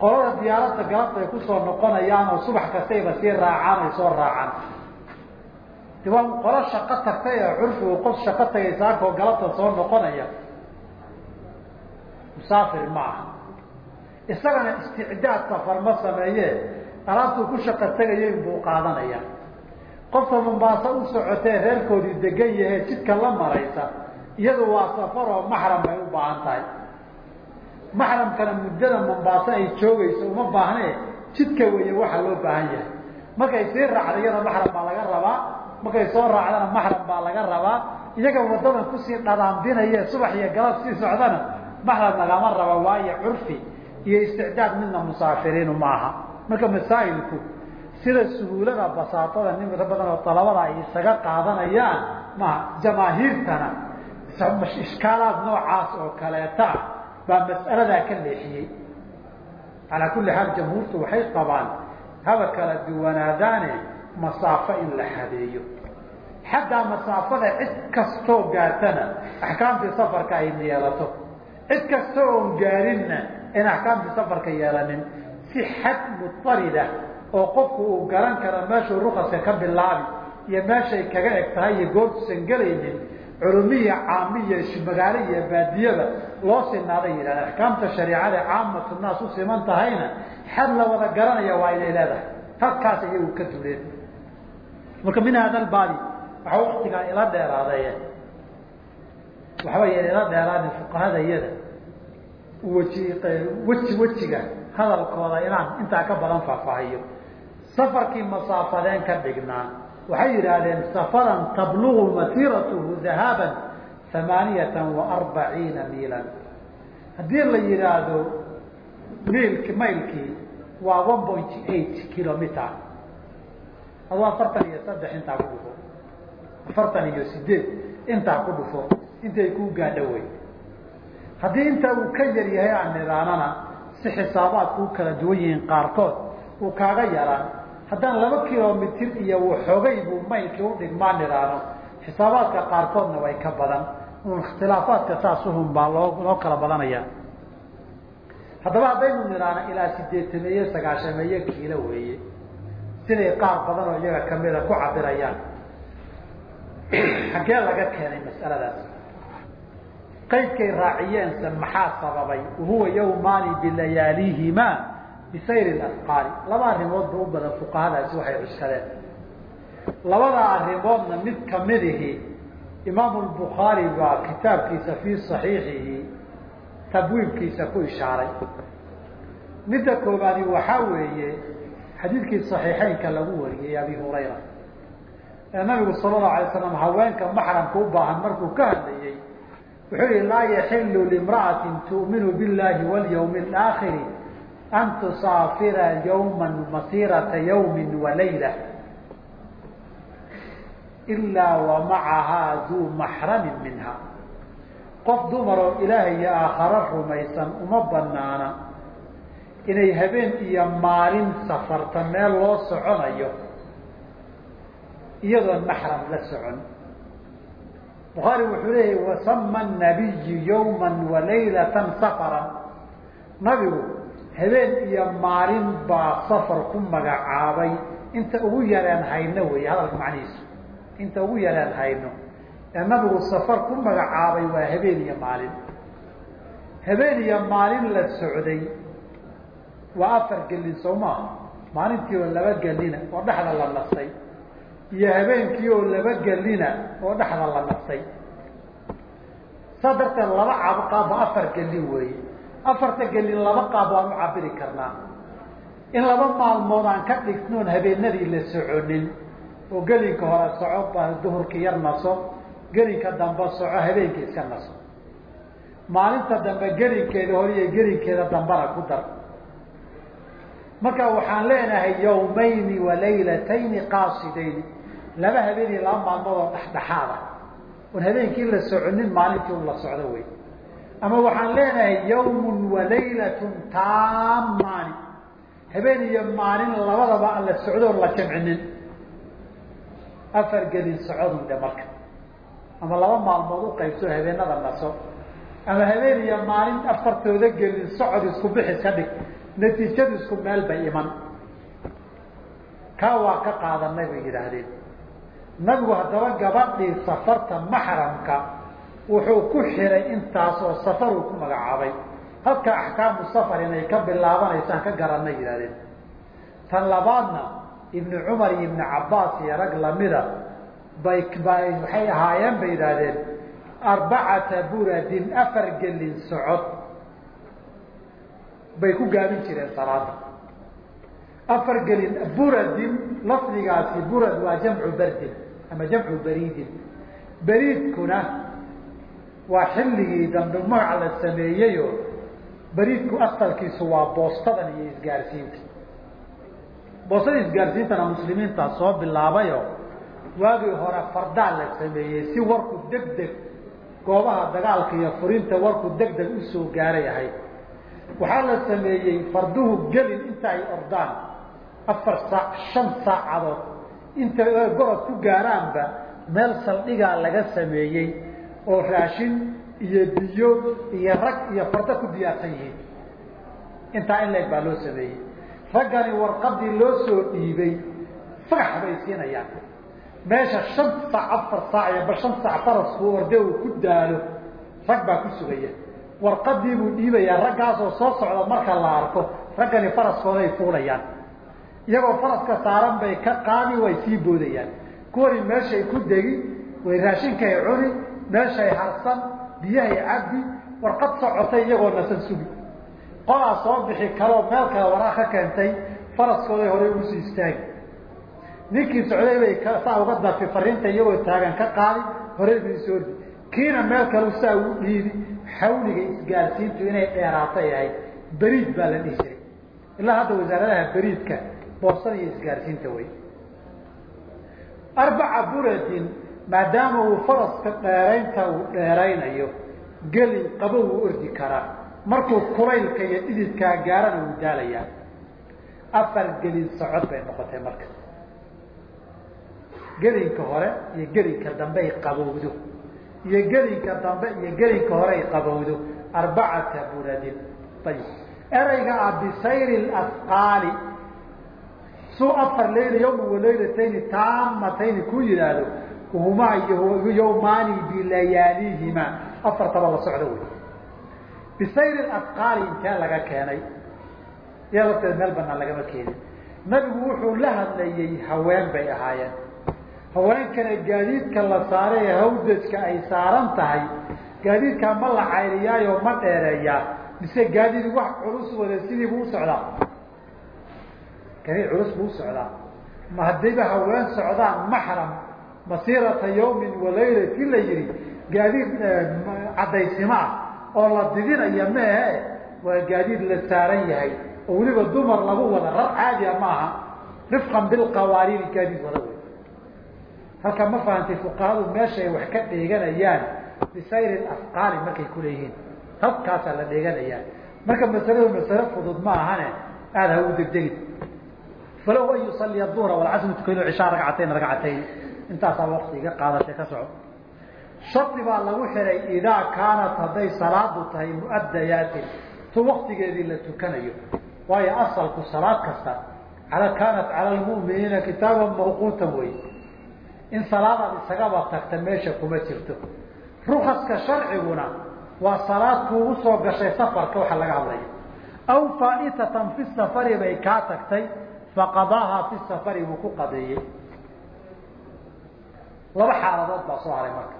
qolada diyaaradda galabta ay ku soo noqonayaan oo subax kastayba sii raacaan ay soo raacaan. De waa qolo shaqo tagtay ee curfigu qof shaqo tagay saakoo galabta soo noqonaya. Musaafir ma aha. Isagana isticdaad safar ma sameeye alaabtuu ku shaqo tegayay buu qaadanaya. Qofka mumbaaso u socotee reerkoodii degan yahe jidka la maraysa iyadu waa safar oo maxram bay u baahan tahay. Maxramkana muddada mumbaaso ay joogayso uma baahne jidka weeye waxaa loo baahan yahay. Markay sii raacda iyada maxram baa laga rabaa markay soo raacdana maxram baa laga rabaa. Iyaga wadadan ku sii dhadaambinaye subax iyo galab sii socdana maxram lagama raba waayo curfi iyo isticdaad midna musaafiriinu maaha marka masaa'ilku sida suhuulada basaatada nin badan oo dalabada ay isaga qaadanayaan maha jamaahiirtana ishkaalaad noocaas oo kaleeta baa mas'aladaa ka leexiyey. Calaa kulli xaal jamhuurtu waxay qabaan haba kala duwanaadaane masaafo in la xadeeyo. Xaggaa masaafada cid kastoo gaartana axkaamtii safarka ay yeelato. Cid kasta oon gaarinna in axkaamtii safarka yeelanin si xad mutarida oo qofku uu garan karo meeshuu rukaska ka bilaabi iyo meeshay kaga eg tahay iyo goortuusan gelaynin culumiya caamiya magaalo iyo baadiyada loo sinaaday yidhahda axkaamta shariicada caamatu naas u siman tahayna xad la wada garanaya waa inay leedahay. Halkaas iyagu ka duleen. Marka min hada albaabi waxaa waktigaa ila dheeraadaye waxba yan ila dheeraadin fuqahada iyada. Weji weji wejiga hadalkooda inaan intaa ka badan faahfaahiyo safarkii masaafadeen ka dhignaa waxay yidhaahdeen safaran tablugu masiiratuhu dahaaban amaaniyatan wa arbaciina miilan. Haddii la yidhaahdo miilki maylkii waa one point eight kilometer. Aduu afartan iyo saddex intaa ku dhufo. Afartan iyo sideed intaa ku dhufo. Intay kuu gaadho wey. Haddii inta uu ka yar yahay aan nidaanana si xisaabaadku u kala duwan yihiin qaarkood uu kaaga yaraan haddaan laba kilomitr iyo waxoogay buu maylkii udhigmaa nidaano xisaabaadka qaarkoodna way ka badan. Un ikhtilaafaadka saasuhun baa loo loo kala badanaya haddaba haddaynu nidaano ilaa sideetameeye sagaashameeye kiilo weeye. Siday qaar badan oo iyaga kamida ku cabirayaan [clears throat] xaggee laga keenay mas'aladaas? Qaydkay raaciyeense maxaa sababay? Wahuwa yawmaani bilayaaliihima bisayri asqaari laba arrimood ba u badan fuqahadaasi waxay cuskadeen labada arrimoodna mid kamidihi imaamu lbukhaari baa kitaabkiisa fii saxiixihi tabwiibkiisa ku ishaaray midda koobaadi waxaa weeye xadiidkii saxiixeynka lagu wariyey abi hurayra ee nabigu sala allahu alay slam haweenka maxramka u baahan markuu ka hadlayey wuxuu yihi laa yaxilu limra'atin tu'minu billahi walyawmi alaakhiri an tusaafira yawma masirata yawmi walayla ilaa wa macahaa duu maxramin minha qof dumaroo ilaahay iyo aakharo rumaysan uma banaana inay habeen iyo maalin safarta meel loo soconayo iyadoon maxram la socon bukhaari wuxuu leeyahy wasama nabiyu yawma walaylatan safaran nabigu habeen iyo maalin baa safar ku magacaabay inta ugu yareen hayno wey hadalka macnihiisu. Inta ugu yareen hayno. Ee nabigu safar ku magacaabay waa habeen iyo maalin. Habeen iyo maalin la socday waa afar gelin soo maaha maalintii oo laba gelina oo dhexda la nastay iyo habeenkii oo laba gelina oo dhexda la nastay saa darteed laba qaabba afar gelin weeye afarta gelin laba qaab waan u cabiri karnaa. In laba maalmood aan ka dhignoon habeenadii la soconin oo gelinka hore soco duhurkii yar naso gelinka dambe soco habeenkii iska naso. Maalinta dambe gelinkeeda hore iyo gelinkeeda dambena ku dar. Marka waxaan leenahay yawmayni wa laylatayni qaasidayni. Laba habeen iyo laba maalmood oo dhexdhexaada oon habeenkii la soconin maalintii un la socdo wey ama waxaan leenahay yawmun wa laylatun taamaani habeen iyo maalin labadaba aan la socdoon la jamcinin. Afar gelin socodun dhe marka. Ama laba maalmood u qaybso habeenada naso. Ama habeen iyo maalin afartooda gelin socod isku bixis ka dhig. Natiijadu isku meel bay iman. Kaa waa ka qaadanay bay yidhaahdeen. Nabigu haddaba gabadhii safarta maxramka wuxuu ku xiray intaas oo safar uu ku magacaabay. Halka axkaamu safar inay ka bilaabanaysaan ka garanay yidhahdeen. Tan labaadna ibnu cumar iyo ibnu cabbaas iyo rag lamida bay bay waxay ahaayeen bay yidhaahdeen arbacata buradin afar gelin socod. Bay ku gaabin jireen salaada afar gelin buradin lafdigaasi burad waa jamcu bardin ama jamcu bariidin. Beriidkuna waa xilligii dambe magaca la sameeyeyo beriidku asalkiisu waa boostadan iyo isgaarsiinta. Boostada isgaarsiintana muslimiintaa soo bilaabayo waagii hore fardaa la sameeyey si warku deg deg goobaha dagaalka iyo furinta warku deg deg u soo gaaray ahayd waxaa la sameeyey farduhu gelin inta ay ordaan afar saac shan saacadood. Inta gorod ku gaaraanba meel saldhigaa laga sameeyey oo raashin iyo biyo iyo rag iyo fardo ku diyaarsan yihiin. Intaa in leeg baa loo sameeyey. Raggani warqadii loo soo dhiibay fagax bay siinayaan. Meesha shan saac afar saac iyo ba shan saac farasku orde uu ku daalo rag baa ku sugaya warqadii buu dhiibayaa raggaasoo soo socda marka la arko raggani faraskooday fuulayaan. Iyagoo faraska saaran bay ka qaadi way sii boodayaan. Kuwani meeshay ku degi way raashinkay cuni meeshay harsan biyahay cabbi warqad socotay iyagoo nasan sugi. Qolaa soo bixi kaloo meel kale waraa ka keentay faraskooday horey usi istaagi. Ninkii socday bay saa uga dafi fariinta iyagoo taagan ka qaadi horey bay soordi kiina meel kale saa u dhiibi xawliga isgaarsiintu inay dheeraatay ahayd beriid baa la dhihi jiray. Ilaa hadda wasaaradaha beriidka boosada iyo isgaarsiinta wey arbaca buradin maadaama uu faraska dheeraynta uu dheeraynayo gelin qabo wuu ordi karaa. Markuu kulaylka iyo dhididkaa gaarana wuu daalayaa. Afar gelin socod bay noqotay marka. Gelinka hore iyo gelinka dambe ay qabowdo. Iyo gelinka dambe iyo gelinka hore ay qabowdo. Arbacata buradin. Ayib erayga ah bisayri asqaali suu afar layla yawma walaylatayni taamatayni ku yidhaahdo humaa yawmaani bilayaalihima afartaba la socdo wey bisayri asqaali intee laga keenay. Iya lafteeda meel banaan lagama keenin. Nabigu wuxuu la hadlayey haween bay ahaayeen. Haweenkana gaadiidka la saaray ee hawdajka ay saaran tahay. Gaadiidkaa ma la cayriyaayo ma dheereeyaa. Mise gaadiid wax culus wada sidii buu usocdaa gaadiid culus buu usocdaa ma haddayba haween socdaan maxram masiirata yawmin walaylati la yihi gaadiid caddaysimo ah oo la didinaya meehe waa gaadiid la saaran yahay. Oo weliba dumar lagu wada rar caadiya ma aha. Rifqan bilqawaariiri gaadiid wada wey halka ma fahantay fuqahadu meesha ay wax ka dheeganayaan bisayri asqaali markay kuleeyihiin halkaasaa la dheeganayaa marka masaladu masale fudud ma ahane aada ha u degdegin falow an yusaliya duhra walcasr tukado cishaa ragcatayn ragcatayn intaasaa wakti iga qaadatay ka soco shardi baa lagu xihay idaa kaanat hadday salaadu tahay mu'adayaatin tu waktigeedii la tukanayo. Waayo asalku salaad kasta kaanat cala lmu'miniina kitaaban mawquutan wey in salaadaad isagaba tagta meesha kuma jirto. Rukaska sharciguna waa salaad kuugu soo gashay safarka waxa laga hadlaya. Aw faaitatan fi safari bay kaa tagtay faqadaaha fi safari buu ku qadeeyey laba xaaladood baa soo haray marka.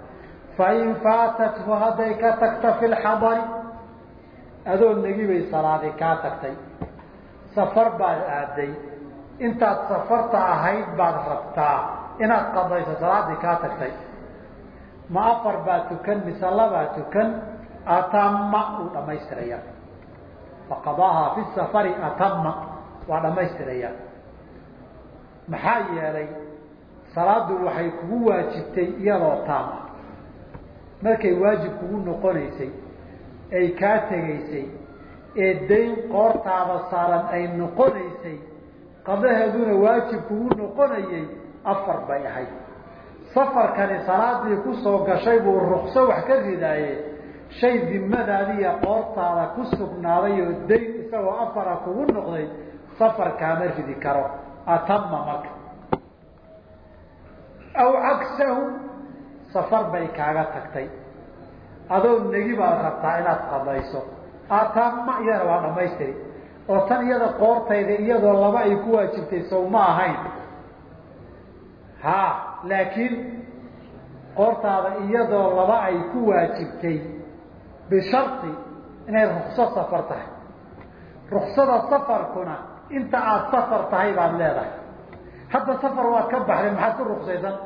Fain faatathu hadday ka tagta fi lxadari adoo negi bay salaadi kaa tagtay. Safar baad aaday. Intaad safarta ahayd baad rabtaa inaad qadayso salaadii kaa tagtay. Ma afar baa tukan mise labaa tukan atama uu dhamaystiraya faqadaahaa fi safari atama waa dhamaystiraya maxaa yeelay salaadu waxay kugu waajibtay iyadoo taama markay waajib kugu noqonaysay ay kaa tegaysay ee dayn qoortaada saaran ay noqonaysay qadaheeduna waajib kugu noqonayay afar bay ahayd. Safarkani salaadii ku soo gashay buu rukso wax ka ridaaye shay dimadaadiiyo qoortaada ku sugnaaday oo dayn isagoo afara kugu noqday safar kaama ridi karo. Atama marka aw cagsahu safar bay kaaga tagtay adoo negi baad rabtaa inaad qadayso atama iyadana waa dhamaystiri oo tan iyada qoortayda iyadoo laba ay ku waajibtay sow ma ahayn ha laakiin qoortaada iyadoo laba ay ku waajibtay bisharti inay rukso safar tahay ruksada safarkuna inta aada safar tahay baad leedahay hadda safar waad ka baxday maxaad ku ruksaysan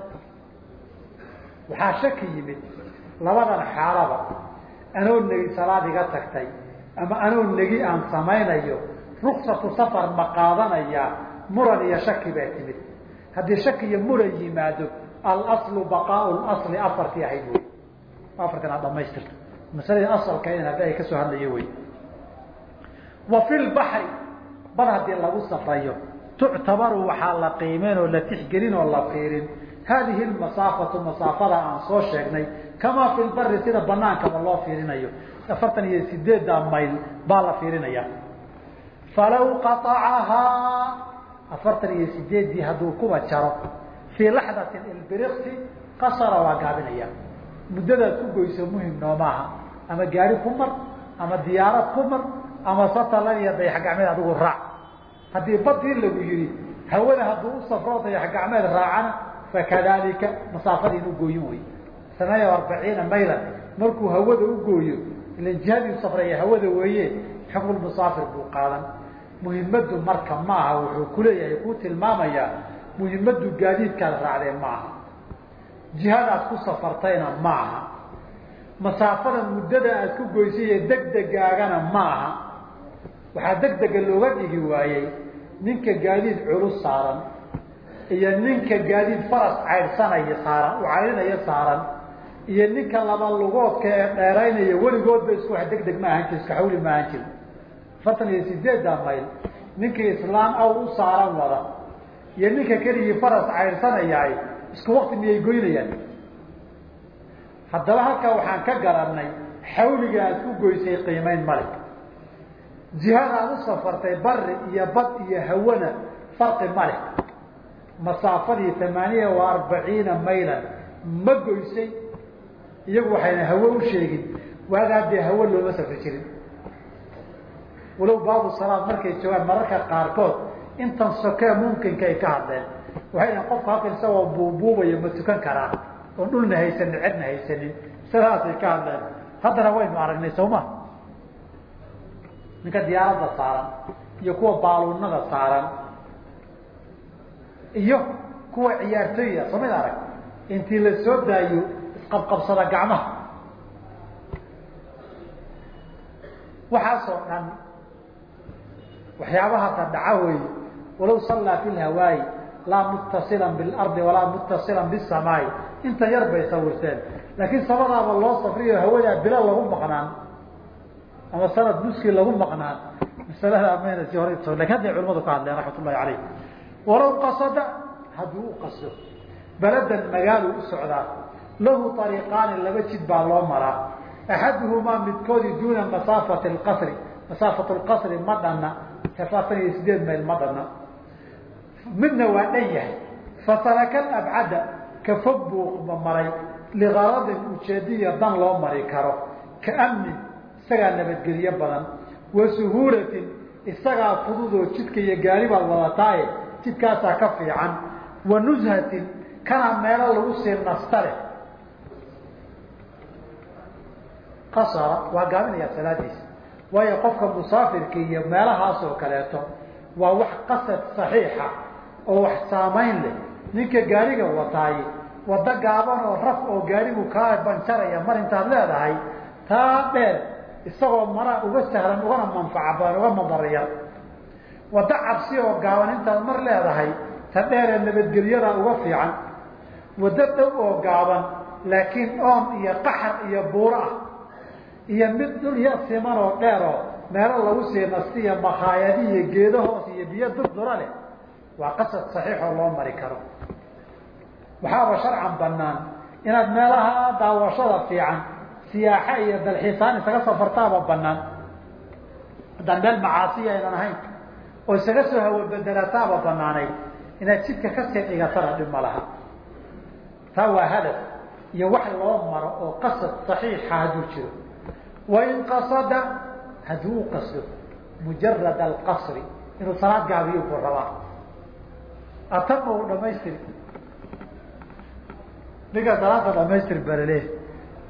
waxaa shaki yimid labadan xaalaba anoo negi salaad iga tagtay ama anoo negi aan samaynayo ruksatu safar ma qaadanayaa muran iyo shaki baa timid. Haddii shaki iyo muran yimaado alaslu baqaau lasli afartii ahayd wey afartan aad dhamaystirto masaladii asalka in haddi ay ka soo hadlayo wey wa fi lbaxri bad haddii lagu safrayo tuctabaru waxaa la qiimeyn oo la tixgelin oo la fiirin haadihi masaafatu masaafada aan soo sheegnay kamaa fi lbari sida banaankaba loo fiirinayo afartan iyo sideedda mayl baa la fiirinaya falaw qaacahaa afartan iyo sideeddii hadduu kuba jaro fii laxdatin ilbiriksi qasara waa gaabinaya muddadaad ku goyso muhiim noomaaha ama gaari ku mar ama diyaarad ku mar ama satalan iyo dayaxgacmeed adigu raac haddii badii lagu yihi hawada hadduu u safro dayaxgacmeed raacana fakadalika masaafadii inuu gooyin wey samaaniya arbaciina maylan markuu hawada u gooyo ilan jihadii safraya hawada weeye xukmulmusaafir buu qaadan muhimmadu marka maaha wuxuu kuleeyahay kuu tilmaamayaa muhimmadu gaadiidkaad raacdeen maaha jihadaad ku safartayna maaha masaafada muddada aad ku goysay ee degdegaagana maaha waxaa degdega looga dhigi waayey ninka gaadiid culus saaran iyo ninka gaadiid faras caydhsanaya saaran u caydhinaya saaran iyo ninka laba lugoodka ee dheeraynaya weligoodba isku wax degdeg ma ahan jir iska xawli ma ahan jir afartan iyo sideedda mayl ninkii islaam aw u saaran wada iyo ninka keligii faras caydhsanayahay isku wakti miyay goynayaan? Haddaba halkaa waxaan ka garanay xawliga aad ku goysay qiimeyn male jihada aad u safartay bari iyo bad iyo hawana farqi male masaafadii tamaaniya wa arbaciina maylan. Ma goysay iyagu waxayna hawo u sheegin. Waagaa hawo looma safri jirin. Walow baabu salaad markay joogaan mararka qaarkood intan sokee mumkinka ay ka hadleen. Waxay dhahen qofku halkan isagoo buubuubayo ma tukan karaa oon dhulna haysanin cidna haysanin. Sidaasay ka hadleen. Haddana waynu aragnay sawma ninka diyaaradda saaran iyo kuwa baaluunada saaran iyo kuwa ciyaartooya samid arag intii la soo daayo isqabqabsada gacmaha. Waxaasoo dhan waxyaabahaasa dhaca weeye walaw sallaa fi lhawaayi laa muttasilan bilardi walaa muttasilan bisamaai inta yar bay sawirteen. Laakiin samadaaba loo safriyo hawadaa bila lagu maqnaan ama sanad nuskii lagu maqnaan. Masaladaa mayna si hore laakiin hadday culamadu ka hadleen raxmat ullahi walaw qasada hadduu u qaso beladan magaalu u socdaa. Lahu ariiqaani laba jid baa loo maraa. Axaduhumaa midkoodii duuna masaafati lqasri masaafat lqasri ma dhanna afartan iyo sideed mayl ma dhanna. Midna waa dhan yahay. Fataraka abcada ka fog buu maray. Ligaradin ujeediya dan loo mari karo. Ka amnin isagaa nabadgelyo badan. Wa suhuulatin isagaa fududoo jidka iyo gaari baad wadataaye jidkaasaa ka fiican wa nushatin kana meelo lagu sii nasta leh. Qasara waa gaabinaya salaadiisa. Waayo qofka musaafirka iyo meelahaas oo kaleeto waa wax qasad saxiixa oo wax saamayn leh. Ninka gaariga wataay waddo gaaban oo raf oo gaarigu kaa banjaraya mar intaad leedahay taa dheer isagoo mara uga sahlan ugana manfaca badan uga madariya waddo cabsi oo gaaban intaad mar leedahay ta dheeree nabadgelyada uga fiican. Waddo dhow oo gaaban laakiin oon iyo qaxar iyo buuro ah. Iyo mid dhul ya siman oo dheer oo meelo lagu sii nastiya makhaayadi iyo geedo hoos iyo biyo durdura leh waa qasad saxiixoo loo mari karo. Waxaaba sharcan banaan inaad meelaha daawashada fiican siyaaxa iyo dalxiisaan isaga safartaaba banaan haddaan meel macaasiya aynan ahayn oo isaga soo hawabedelataaba banaanayd inaad jidka ka sii dhigatana dhib ma laha. Taa waa hadaf iyo wax loo maro oo qasad saxiixa hadduu jiro. Wain qasada haddii u qasdo mujarad alqasri inuu salaad gaabiyo ku rabaa. Atama u dhamaystiri ninka salaada dhamaystir balale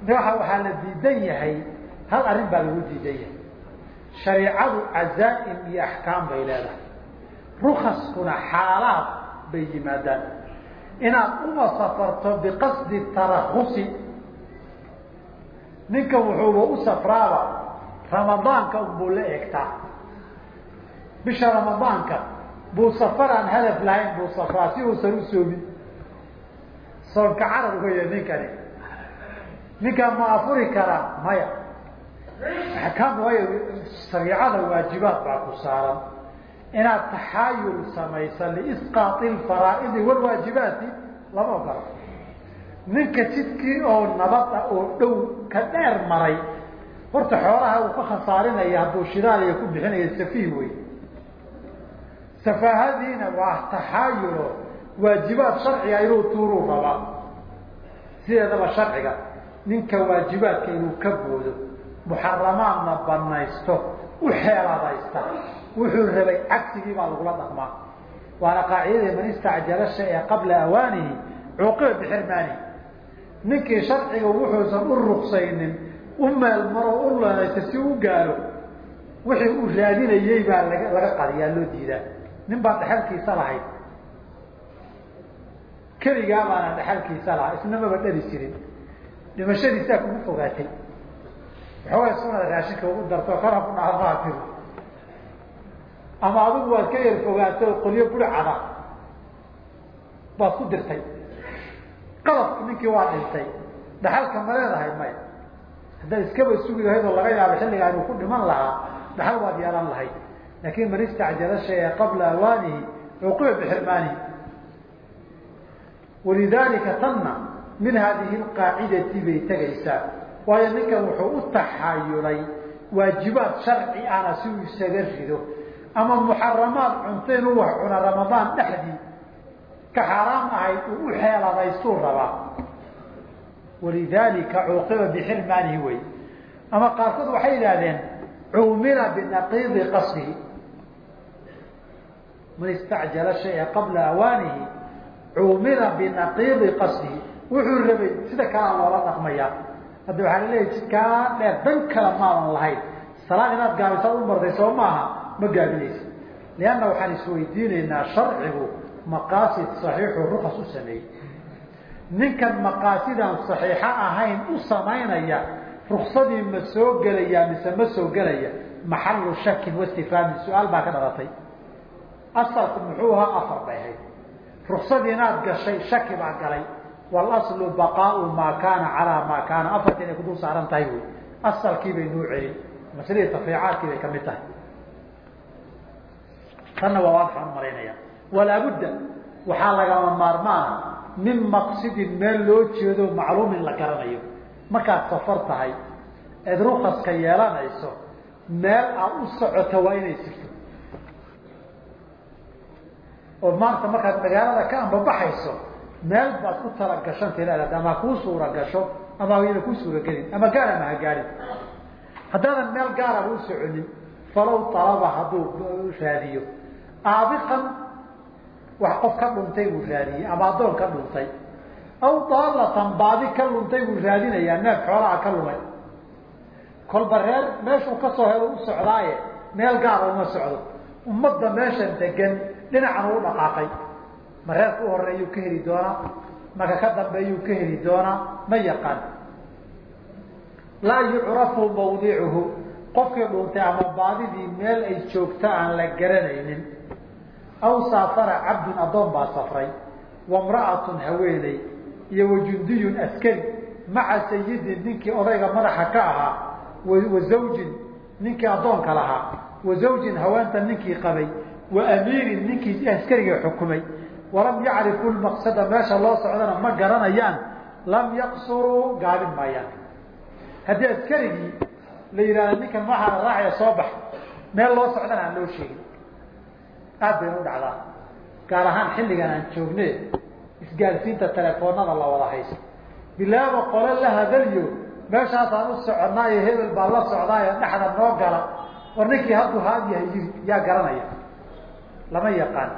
waa waxaa la diidan yahay hal arrin baa lagu diidan yahay shareicadu cazaa-im iyo axkaam bay leedahay. Rukaskuna xaalaad bay yimaadaan. Inaad uma safarto biqasdi tarahusi. Ninka wuxuuba u safraaba ramadaanka unbuu la egtaa bisha ramadaanka buu safar aan hadaf lahayn buu safraa si uusan u soomin. Soonka carab weya ninkani. Ninkaan ma afuri karaa? Maya axkaam waayo shariicada waajibaad baa ku saaran. Inaad taxaayul samaysa liisqaai lfaraa'idi walwaajibaati lama ogola ninka jidkii oo nabada oo dhow ka dheer maray horta xoolaha uu ka khasaarinaya hadduu shidaaliya ku bixinaya safiih wey safaahadiina waa taxaayulo waajibaad sharciga inuu tuuruu rabaa sideedaba sharciga ninka waajibaadka inuu ka boodo muxaramaadna banaysto u xeeladaysta wuxuu rabay cagsigii baa lagula dhaqmaa. Waana qaacidada man istacjala shaya qabla awaanihi cuuqiba bixirmaanihi ninkii sharciga wuxuusan u ruksaynin u meel maro u lanaysa si u gaaro wixii uu raadinayey baa laga laga qadiyaa loo diidaa. Nin baan dhexalkiisa lahayd keligaa baana dhexalkiisa lahaa isnamaba dhali jirin. Dhimashadiisaa kugu fogaatay waxoogaa sunada raashinka ugu darto kana ku dhaafaa tiri ama adigu waad ka yar fogaato qolyo burcada baad ku dirtay. Qalabki ninkii waa dhintay. Dhaxalka ma leedahay maya haddaad iskaba sugi lahayd oo laga yaabo xilligaa inuu ku dhiman lahaa dhaxal waad yeelan lahayd laakin man istacjala shaya qabla awaanihi cuqiba bixirmaanihi. Walidalika tanna min hadihi lqaacidati bay tegaysaa waayo ninkan wuxuu u taxayulay waajibaad sharci ana si uu isaga rido. Ama muxaramaad cunto inuu wax cuna ramadaan dhexdii ka xaaraam ahayd uu u xeeladaystuu rabaa. Walidalika cuuqiba bixirmaanihi wey ama qaarkood waxay yidhahdeen cumira binaqiidi qasdihi. Man istacjala shaya qabla awaanihi cumira binaqiidi qasdihi. Wuxuu rabay sida kalea loola dhaqmaya hadda waxaa laleeyahy jidkaa dheer dan kale maadan lahayn salaad inaad gaabisaad u martay soo maaha ma gaabinaysa lianna waxaan isweydiinaynaa sharcigu maqaasid saxiixu rukas u sameeyey. Ninkan maqaasidaan saxiixo ahayn u samaynaya ruksadii ma soo gelaya mise ma soo gelaya maxalu shakin wastifaamin su'aal baa ka dhalatay. Asalku muxuu ahaa afar bay ahayd. Ruksadii inaad gashay shaki baa galay walaslu baqaau maa kaana calaa maa kaana afarta inay kudul saaran tahay wy asalkii bay nuu celin maslihii tafriicaadkii bay ka mid tahay tanna waa waadxaan u malaynaya walaabudda waxaa lagama maarmaana min maqsidin meel loo jeedo macluumin la garanayo markaad safar tahay eed rukaska yeelanayso meel aad u socoto waa inay jirto oo maanta markaad magaalada ka ambabaxayso meel baad ku talagashanta inaad ama kuu suura gasho ama ayna kuu suuragelin ama gaar ama ha gaarin. Haddaadan meel gaaraba u soconin falow alaba hadduu raadiyo. Aabiqan wax qof ka dhuntay buu raadiyey ama addoon ka dhuntay. Aw daalatan baadi ka luntay buu raadinayaa neef xoolaha ka lumay. Kolba reer meeshuu ka soo helo u socdaaye meel gaara uma socdo. Ummadda meeshan degan dhinacan uu dhaqaaqay ma reerka u horeeyuu ka heli doonaa maka ka dambeeyuu ka heli doonaa ma yaqaan. Laa yucrafu mawdicuhu qofkii dhuuntay ama baadidii meel ay joogto aan la garanaynin. Aw saafara cabdun addoon baa safray wamra'atun haweeney iyo wajundiyun askari maca sayidin ninkii odayga madaxa ka ahaa wa zawjin ninkii addoonka lahaa wa zawjin haweenta ninkii qabay wa amiirin ninkii askariga xukumay walam yacrifu lmaqsada meesha loo socdana ma garanayaan lam yaqsuruu gaabin maayaan. Haddii askarigii la yidhahda ninkan maxaa raacaya soo bax meel loo socdana aan loo sheegin. Aad bayna u dhacdaa gaar ahaan xilligan aan joogne isgaarsiinta telefoonada la wada hayso bilaaba qole la hadalyo meeshaasaan u soconnaayo hebel baa la socdaayo dhexda noo gala war ninkii hadduu haad yahay yiri yaa garanaya. Lama yaqaan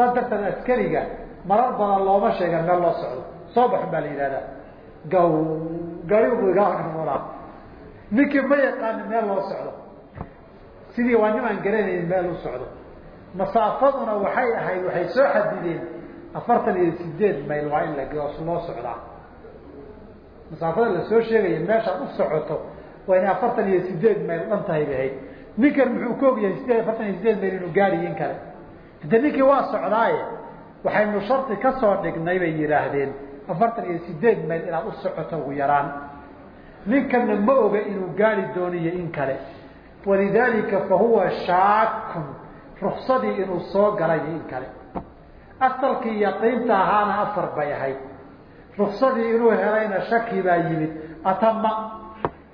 saas darteed askariga marar badan looma sheega meel loo socdo. Soo baxun baa la yidhahdaa. Gaw gaariga ninkii ma yaqaani meel loo socdo. Sidii waa nim aan garanayn meel u socdo. Masaafaduna waxay ahayd waxay soo xadideen afartan iyo sideed mayl waa in loo socdaa. Masaafada la soo sheegaya meeshaad u socoto waa inay afartan iyo sideed mayl dhan tahay bay ahayd. Ninkan muxuu ka ogyahay sideed afartan iyo sideed mayl inuu gaariyo in kale hade ninkii waa socdaaye? Waxaynu shardi ka soo dhignay bay yidhaahdeen. Afartan iyo sideed mayl inaad u socoto ugu yaraan. Ninkana ma oga inuu gaari dooniyo in kale. Walidaalika fa huwa shaakun ruksadii inuu soo galayo in kale. Asalkii yaqiinta ahaana afar bay ahayd. Ruksadii inuu helayna shaki baa yimid. Atama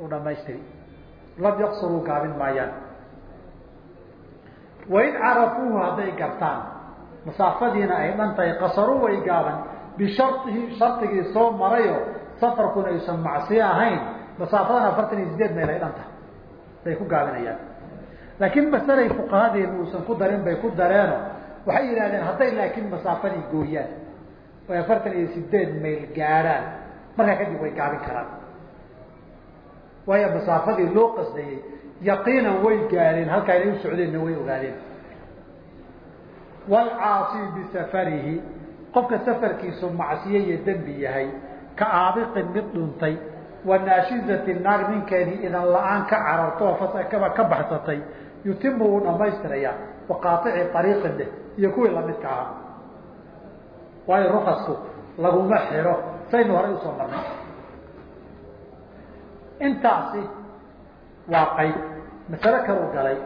uu dhamaystiri lam yaqsuruu gaabin maayaan wain carafuuhu hadday gartaan masaafadiina ay dhan tahay qasaruu way gaaban. Bisharihi shardigii soo marayo safarkuna aysan macsiyo ahayn masaafadana afartan iyo sideed meel ay dhan tahay bay ku gaabinayaan laakiin masalay fuqahadeenu uusan ku darin bay ku dareeno. Waxay yidhahdeen hadday laakiin masaafadii gooyaan oy afartan iyo sideed mayl gaadhaan markaa kadib way gaabin karaan. Waayo masaafadii loo qasdayey yaqiinan way gaadheen halkaa inay u socdeenna way ogaadeen waalcaasi bisafarihi qofka safarkiisu macsiye dembi yahay ka aabiqin mid dhuntay wa naashizati naag ninkeedii idan la'aan ka cararto oo ka baxsatay yutimu uu dhamaystirayaa waqaaici ariiqin leh iyo kuwii lamidka ahaa. Waayo rukasku laguma xiro saynu horay u soo marnay. Intaasi waa qayb. Masale kalu galay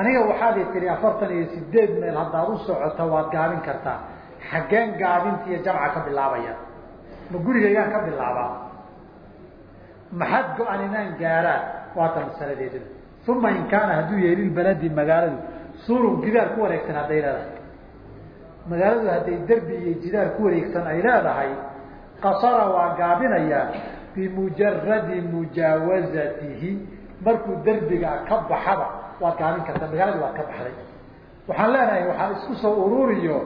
aniga waxaad tihi afartan iyo sideed meel haddaad u socoto waad gaabin kartaa. Xaggeen gaabinta iyo jamca ka bilaabaya. Ma gurigaygaan ka bilaabaa. Maxad go-an inaan gaaraan waata masaladeeduna uma in kaana hadduu yahay lilbaladi magaaladu surun gidaar ku wareegsan hadday leedahay. Magaaladu hadday derbi iyo jidaar ku wareegsan ay leedahay qasara waa gaabinayaa bimujaradi mujaawazatihi markuu derbigaa ka baxaba waad gaabin kartaa magaaladu waad ka baxday. Waxaan leenahay waxaa isku soo ururiyo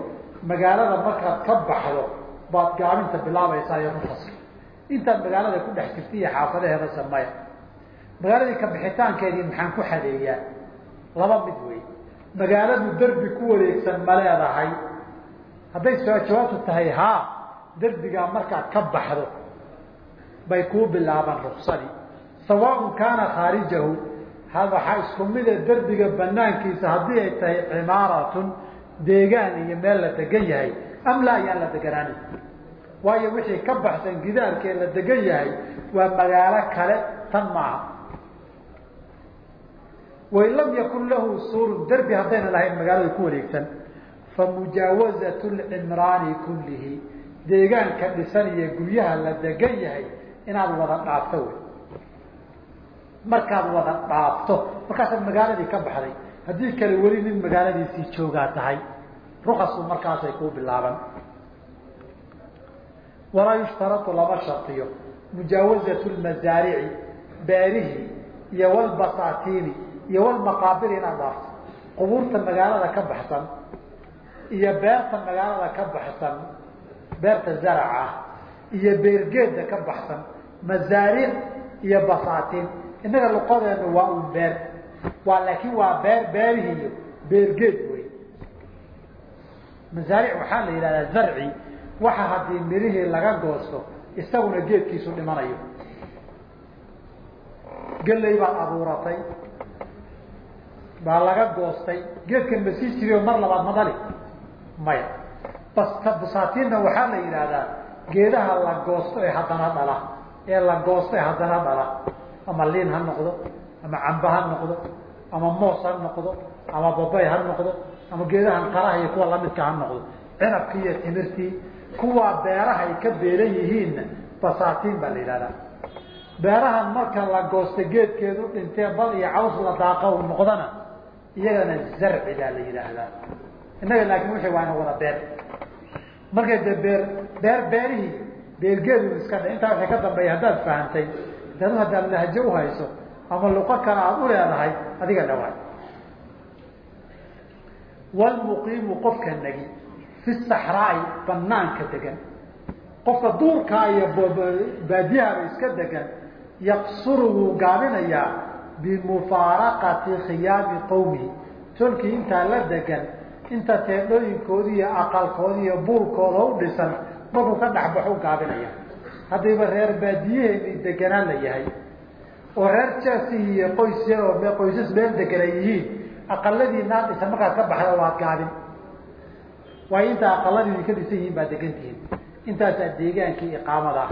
magaalada markaad ka baxdo baad gaabinta bilaabaysaa iyo rufaska intaad magaalada ku dhex jirta iyo xaafadaheeda samaya magaaladii ka bixitaankeedii maxaan ku xadeeyaa laba mid wey magaaladu derbi ku wareegsan ma leedahay. Hadday jawaabtu tahay haa derbigaa markaad ka baxdo bay kuu bilaabaan ruksadii sawaaun kaana khaarijahu waxaa isku mida derbiga banaankiisa haddii ay tahay cimaaratun deegaan iyo meel la degan yahay. Am laa ayaan la deganaanin waayo wixii ka baxsan gidaarkee la degan yahay waa magaalo kale tan maaha. Wain lam yakun lahu suurun derbi haddayna lahayn magaalada ku wareegsan. Fa mujaawazatu lcimraani kullihi. Deegaanka dhisan iyo guryaha la degan yahay inaad wada dhaafto wey markaad wada dhaafto markaasaad magaaladii ka baxday haddii kale weli nin magaaladiisii joogaa tahay rukasu markaasay kuu bilaaban. Walaa yushtaratu lama shartiyo mujaawazatu lmasaarici beerihii iyo walbasaatiini iyo walmaqaabir inaad dhaafto. Qubuurta magaalada ka baxsan iyo beerta magaalada ka baxsan beerta zaraca iyo beergeeda ka baxsan masaaric iyo basaatiin innaga luqadeenu waa un beer. Waa laakiin waa beer beerihi iyo beergeed wey masaaric waxaa la yidhahdaa zarci. Waxa haddii mirihii laga goosto isaguna geedkiisu dhimanayo. Geley baad abuuratay. Baa laga goostay. Geedkan ma sii jiriyo mar labaad ma dhali. Maya. Bas busaatiinna waxaa la yidhaahdaa geedaha la goosto ee haddana dhala. Ee la goosto ee haddana dhala ama liin ha noqdo ama camba ha noqdo ama moos ha noqdo ama babay ha noqdo ama geedahan qaraha iyo kuwa lamidka ha noqdo. Cinabkii iyo timirtii kuwaa beeraha ay ka beelan yihiinna basaatiin baa la yidhahdaa. Beerahan marka la goosta geedkeedu dhintee bal iyo caws la daaqa u noqdana iyagana zarci baa la yidhaahdaa innaga laakiin wixii waa ina wada beer. Markay de beer beer beerihii beergeedu iska dha intaa waxay ka dambeeya haddaad fahantay dadu haddaad lahjo uhayso ama luqo kale aada u leedahay adiga dhawaay walmuqiimu qofka negi fi saxraai banaanka degan. Qofka duurkaa iyo baadiyahaba iska degan yaqsuru wuu gaabinayaa bimufaaraqati khiyaami qowmihi tolkii intaa la degan inta teedhooyinkoodi iyo aqalkoodi iyo buulkooda u dhisan markuu ka dhexbaxu gaabinaya haddayba reer baadiyaheeni deganaan la yahay. Oo reer jaasihii iyo qoys yar oo qoysas meel degan ay yihiin aqaladii naa dhisan markaad ka baxda waad gaabin waayo inta aqaladii ka dhisan yihiin baad degan tihiin. Intaasaa deegaankii iqaamada ah.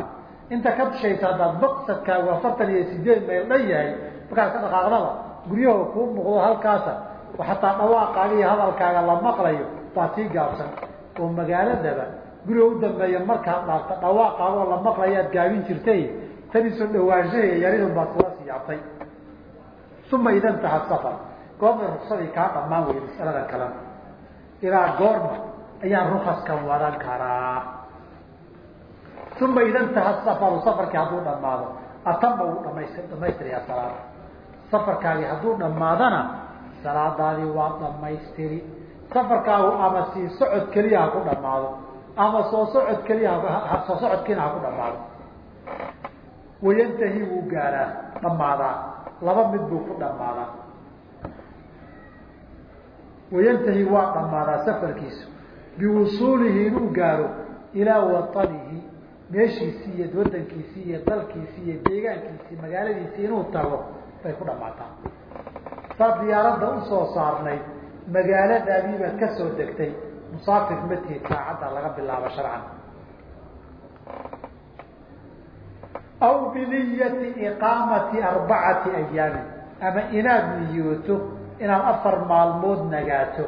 Inta ka dushaysa haddaad maqsadkaagu afartan iyo sideed mayl dhan yahay markaad ka dhaqaaqdaba guryaho kuu muuqdo halkaasa. Xataa dhawaaqaaga iyo hadalkaaga la maqlayo baa sii gaabsan. Oo magaaladaba guriga u dambeeya markaad dhaafta dhawaaqaagoo la maqlayaad gaabin jirtay tani soo dhawaanshaha yaridun baad kula uma ida intaha safar. Goormay ruksadii kaa dhammaan weyy masaladan kalena ilaa goorma ayaan rukaskan wadan karaa. Uma ida intaha safaru safarkii hadduu dhamaado atama wuu dhamays dhamaystirayaa salaada safarkaagii hadduu dhammaadana salaadaadii waa dhamaystiri safarkaagu ama sii socod keliya ha ku dhamaado ama soo socod keliya soo socodkiina ha ku dhamaado wayantahi wuu gaaraa dhammaadaa. Laba mid buu ku dhammaadaa. Wayantahi waa dhammaadaa safarkiisu. Biwusuulihi inuu gaaro ilaa watanihi meeshiisii iyo wadankiisii iyo dalkiisii iyo deegaankiisii magaaladiisii inuu tago bay ku dhammaataa. Saad diyaaradda u soo saarnayd magaaladaadii baad ka soo degtay musaafir matihid saacadda laga bilaabo sharcan. Aw biniyati iqaamati arbacati ayaamin. Ama inaad niyooto inaad afar maalmood nagaato.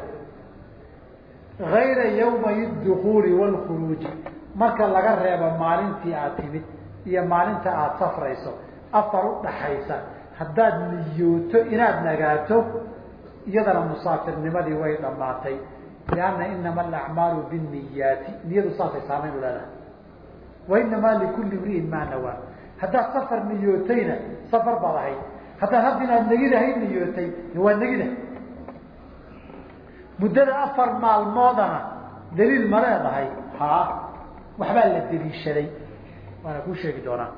Gayra yawmay dukuuli wlkhuruuji marka laga reebo maalintii aad timid iyo maalinta aada safrayso afar udhaxaysa haddaad niyooto inaad nagaato iyadana musaafirnimadii way dhammaatay lianna inama alacmaalu binniyaati niyadu saasay saamayn leedahay wa inamaa likulli imriin maa haddaad safar niyootayna safar baad ahayd haddaad hadda inaad negidahay niyootay waa negida muddada afar maalmoodana daliil ma leedahay haa waxbaa la deliishaday waana kuu sheegi doonaa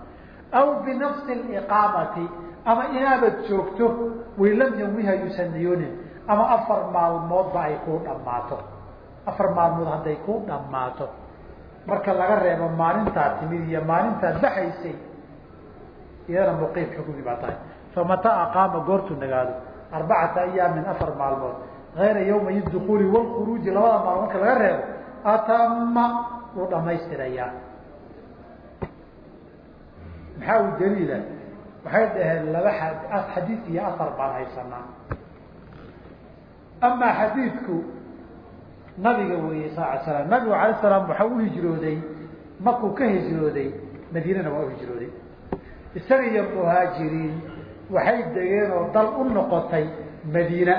aw binafsi liqaamati ama inaabad joogto way lam yuusan niyoonin ama afar maalmoodba ay kuu dhammaato. Afar maalmood hadday kuu dhammaato. Marka laga reebo maalintaad timid iyo maalintaad baxaysay iyadana muqiim xukmi baa tahay. Famataa aqaama goortuu nagaado. Arbacata ayaamin afar maalmood. Ayra yawmay dukuuli wlkhuruuji labada maalmood marka laga reebo atama wuu dhamaystirayaa maxaa u daliila? Waxay dhaheen laba xadiid iyo asar baan haysanaa amaa xadiidku nabiga weeye sal slam nabigu alay salaam waxaa u hijrooday markuu ka hijrooday madiinana waa u hijrooday. Isaga iyo muhaajiriin waxay degeen oo dal u noqotay madiina.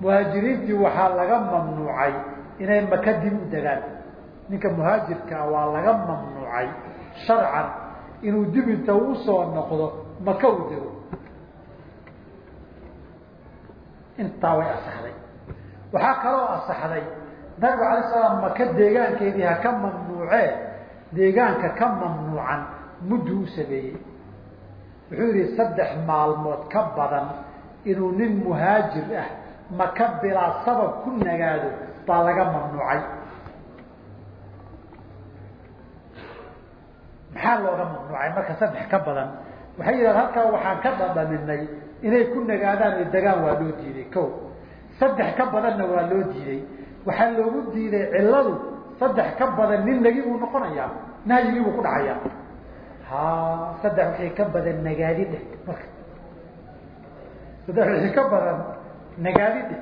Muhaajiriintii waxaa laga mamnuucay inay maka dib u degaan. Ninka muhaajirkaa waa laga mamnuucay sharcan inuu dib inta u soo noqdo maka u dego intaa way asaxday. Waxaa kaloo asaxday nabigu alay salaam maka deegaankeedii ha ka mamnuucee? Deegaanka ka mamnuucan muddu u sameeyey. Wuxuu yihi saddex maalmood ka badan inuu nin muhaajir ah maka bilaa sabab ku nagaado baa laga mamnuucay. Maxaa looga mamnuucay marka saddex ka badan? Waxay yidhahda halkaa waxaan ka dhadhaminay inay ku nagaadaan o degaan waa loo diiday. Ko saddex ka badanna waa loo diiday. Waxaa loogu diiday ciladu saddex ka badan nin nagi buu noqonayaa nahyigii buu ku dhacayaa. Ha saddex wixii ka badan nagaadi dheh marka. Saddex wixii ka badan nagaadi dheh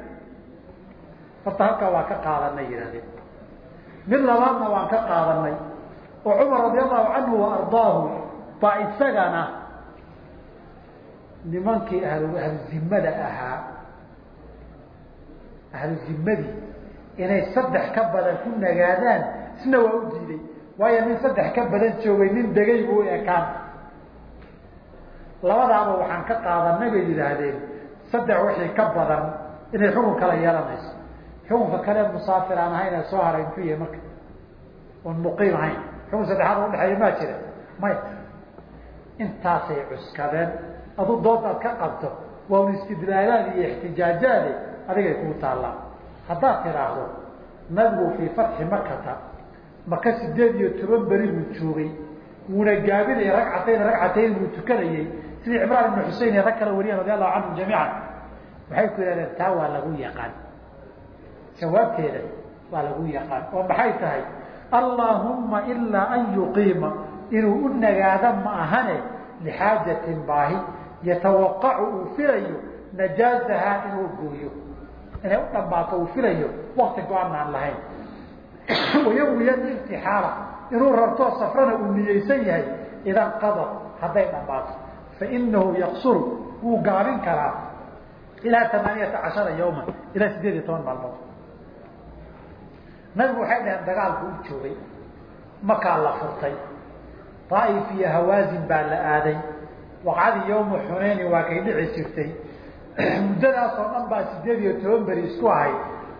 horta halkaa waa ka qaadanay yihahdeen mid labaadna waan ka qaadanay. Oo cumar radi allahu canhu wa ardaahu baa isagana nimankii ahlu ahluzimada ahaa ahluzimadii inay saddex ka badan ku nagaadaan isna waa u diiday waayo nin saddex ka badan joogay nin degay buu ekaan. Labadaaba waxaan ka qaadanay bay yidhaahdeen saddex wixii ka badan inay xukun kala yeelanayso. Xukunka kale musaafir aan ahayn soo haray muxuu yahay marka oon muqiim ahayn. Xukun saddexaad udhexeeya maa jira. Maya intaasay cuskadeen adu doodaad ka qabto waa un istidlaalaad iyo ixtijaajaade adigay kuu taallaa. Haddaad tidhaahdo nabigu fii fatxi makata maka sideed iyo toban beri buu joogay. Wuuna gaabinaya ragcatayn ragcatayn buu tukanayey sidii cimraan ibnu xusein iyo rag kala wariyan radi allahu canhum jamiican waxay ku yihahdeen taa waa lagu yaqaan. Jawaabteeda waa lagu yaqaan oo maxay tahay? Allaahumma ilaa an yuqiima. Inuu u nagaado ma ahane lixaajatin baahi yatawaqacu uu filayo najaazahaa inuu gooyo. Inay u dhammaato uu filayo wakti go'aan aan lahayn [clears throat] wayawiya irtixaala inuu rartoo safrana uu niyeysan yahay idan qada hadday dhammaato. Fainahu yaqsuru wuu gaabin karaa ilaa tamaaniyata cashara yawman ilaa sideed iyo toban maalmood. Nabigu waxay dhaheen dagaalku u joogay makaa la furtay. Daaif iyo hawaazin baa la aaday waqcadii yawma xuneyni waa kay dhici jirtay. Muddadaasoo dhan baa sideed iyo toban beri isku ahayd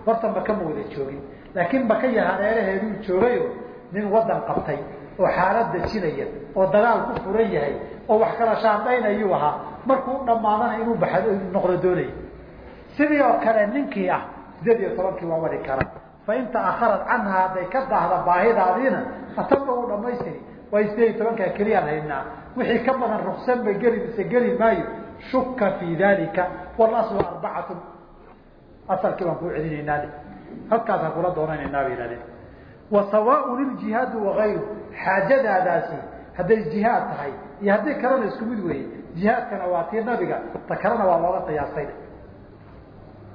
horta maka ma wada joogin. Laakiin maka iyo hareeraheeduu joogayo nin wadan qabtay oo xaalad dejinaya oo dagaal ku furan yahay oo wax kala shaandaynayuu ahaa. Markuu dhammaadana inuu baxa noqdo doonaya sidii oo kale ninkii ah sideed iyo tobankii waa wadi kara. Fain taakharat canha hadday ka daahda baahidaadiina atanba uu dhamaystiri waa sideed iyo tobankaa keliyaan haynaa wixii ka badan ruksan ba geli mise geli maayo shuka fii dalika walaslu arbacatu asalkii baan kuu celinaynaa halkaasaan kula doonanaynaa bay yihahdeen wa sawaaun iljihaadu wagayru xaajadaadaasi hadday jihaad tahay iyo haddii kalena isku mid weeye jihaadkana waa tii nabiga ta kalena waa looga qiyaasay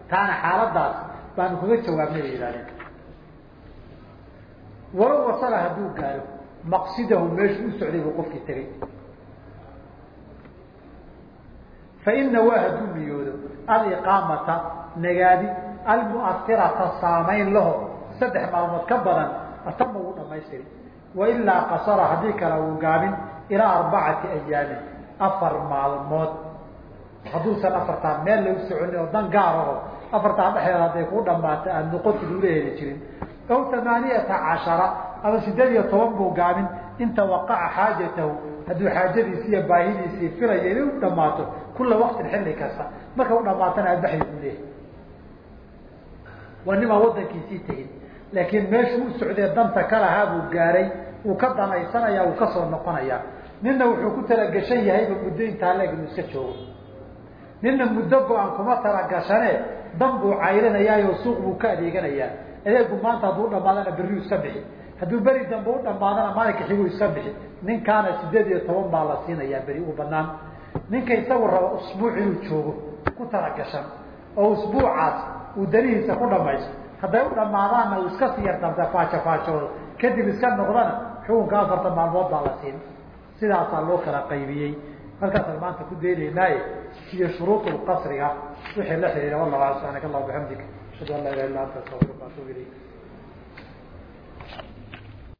taana xaaladaas baanu kaga jawaabnay bay yihahdeen walow wasala hadduu gaaro maqsidahu meeshuu u socday buu qofkii tegay faina waa hadduu niyoodo aliqaamata nagaadi almuasirata saamayn laho saddex maalmood ka badan atama wuu dhamaystiri wailaa qasara haddii kale uu gaabin ilaa arbacati ayaamin afar maalmood hadduusan afartaan meel lagu soconin oo dan gaar aho afartaan dhexdeeda hadday kuu dhamaata aada noqotid ula jirin aw amaaniyata cashara ama sideed iyo toban buu gaabin. In tawaqaca xaajatahu hadduu xaajadiisi iyo baahidiisii filaya inay u dhamaato kula waktin xilli kasta. Marka u dhamaatana adbaxay buu leeyahay. Waa nimaa wadankiisii tegin. Laakiin meeshuu u socdee danta kalahaa buu gaaray. Wuu ka danaysanaya wuu ka soo noqonaya nina wuxuu ku talagashan yahayba muddo intaa inuu iska joogo. Nina muddo go-an kuma talagashane dan buu cayrinayaayo suuq buu ka adeeganayaa. Adeegu maanta hadduu dhamaadana berriu iska bixi hadduu beri dambe u dhamaadana maalinka xiguu iska bixi. Ninkaana sideed iyo toban baa la siinayaa beri u banaan ninka isagu raba usbuuc inuu joogo ku talagashan oo usbuucaas uu danihiisa ku dhamaysto hadday u dhamaadaanna uu iska sii yartamta faajo faajoodo kadib iska noqdana xukunka afartan maalmood baa la siin. Sidaasaa loo kala qaybiyey. Halkaasaan maanta ku daynaynaaye iyo shuruud qasriga wixii la xiriira wallahu subxaanaka allah bixamdik ashhadu an laa ilaha illa anta astafiruka atuub ilayk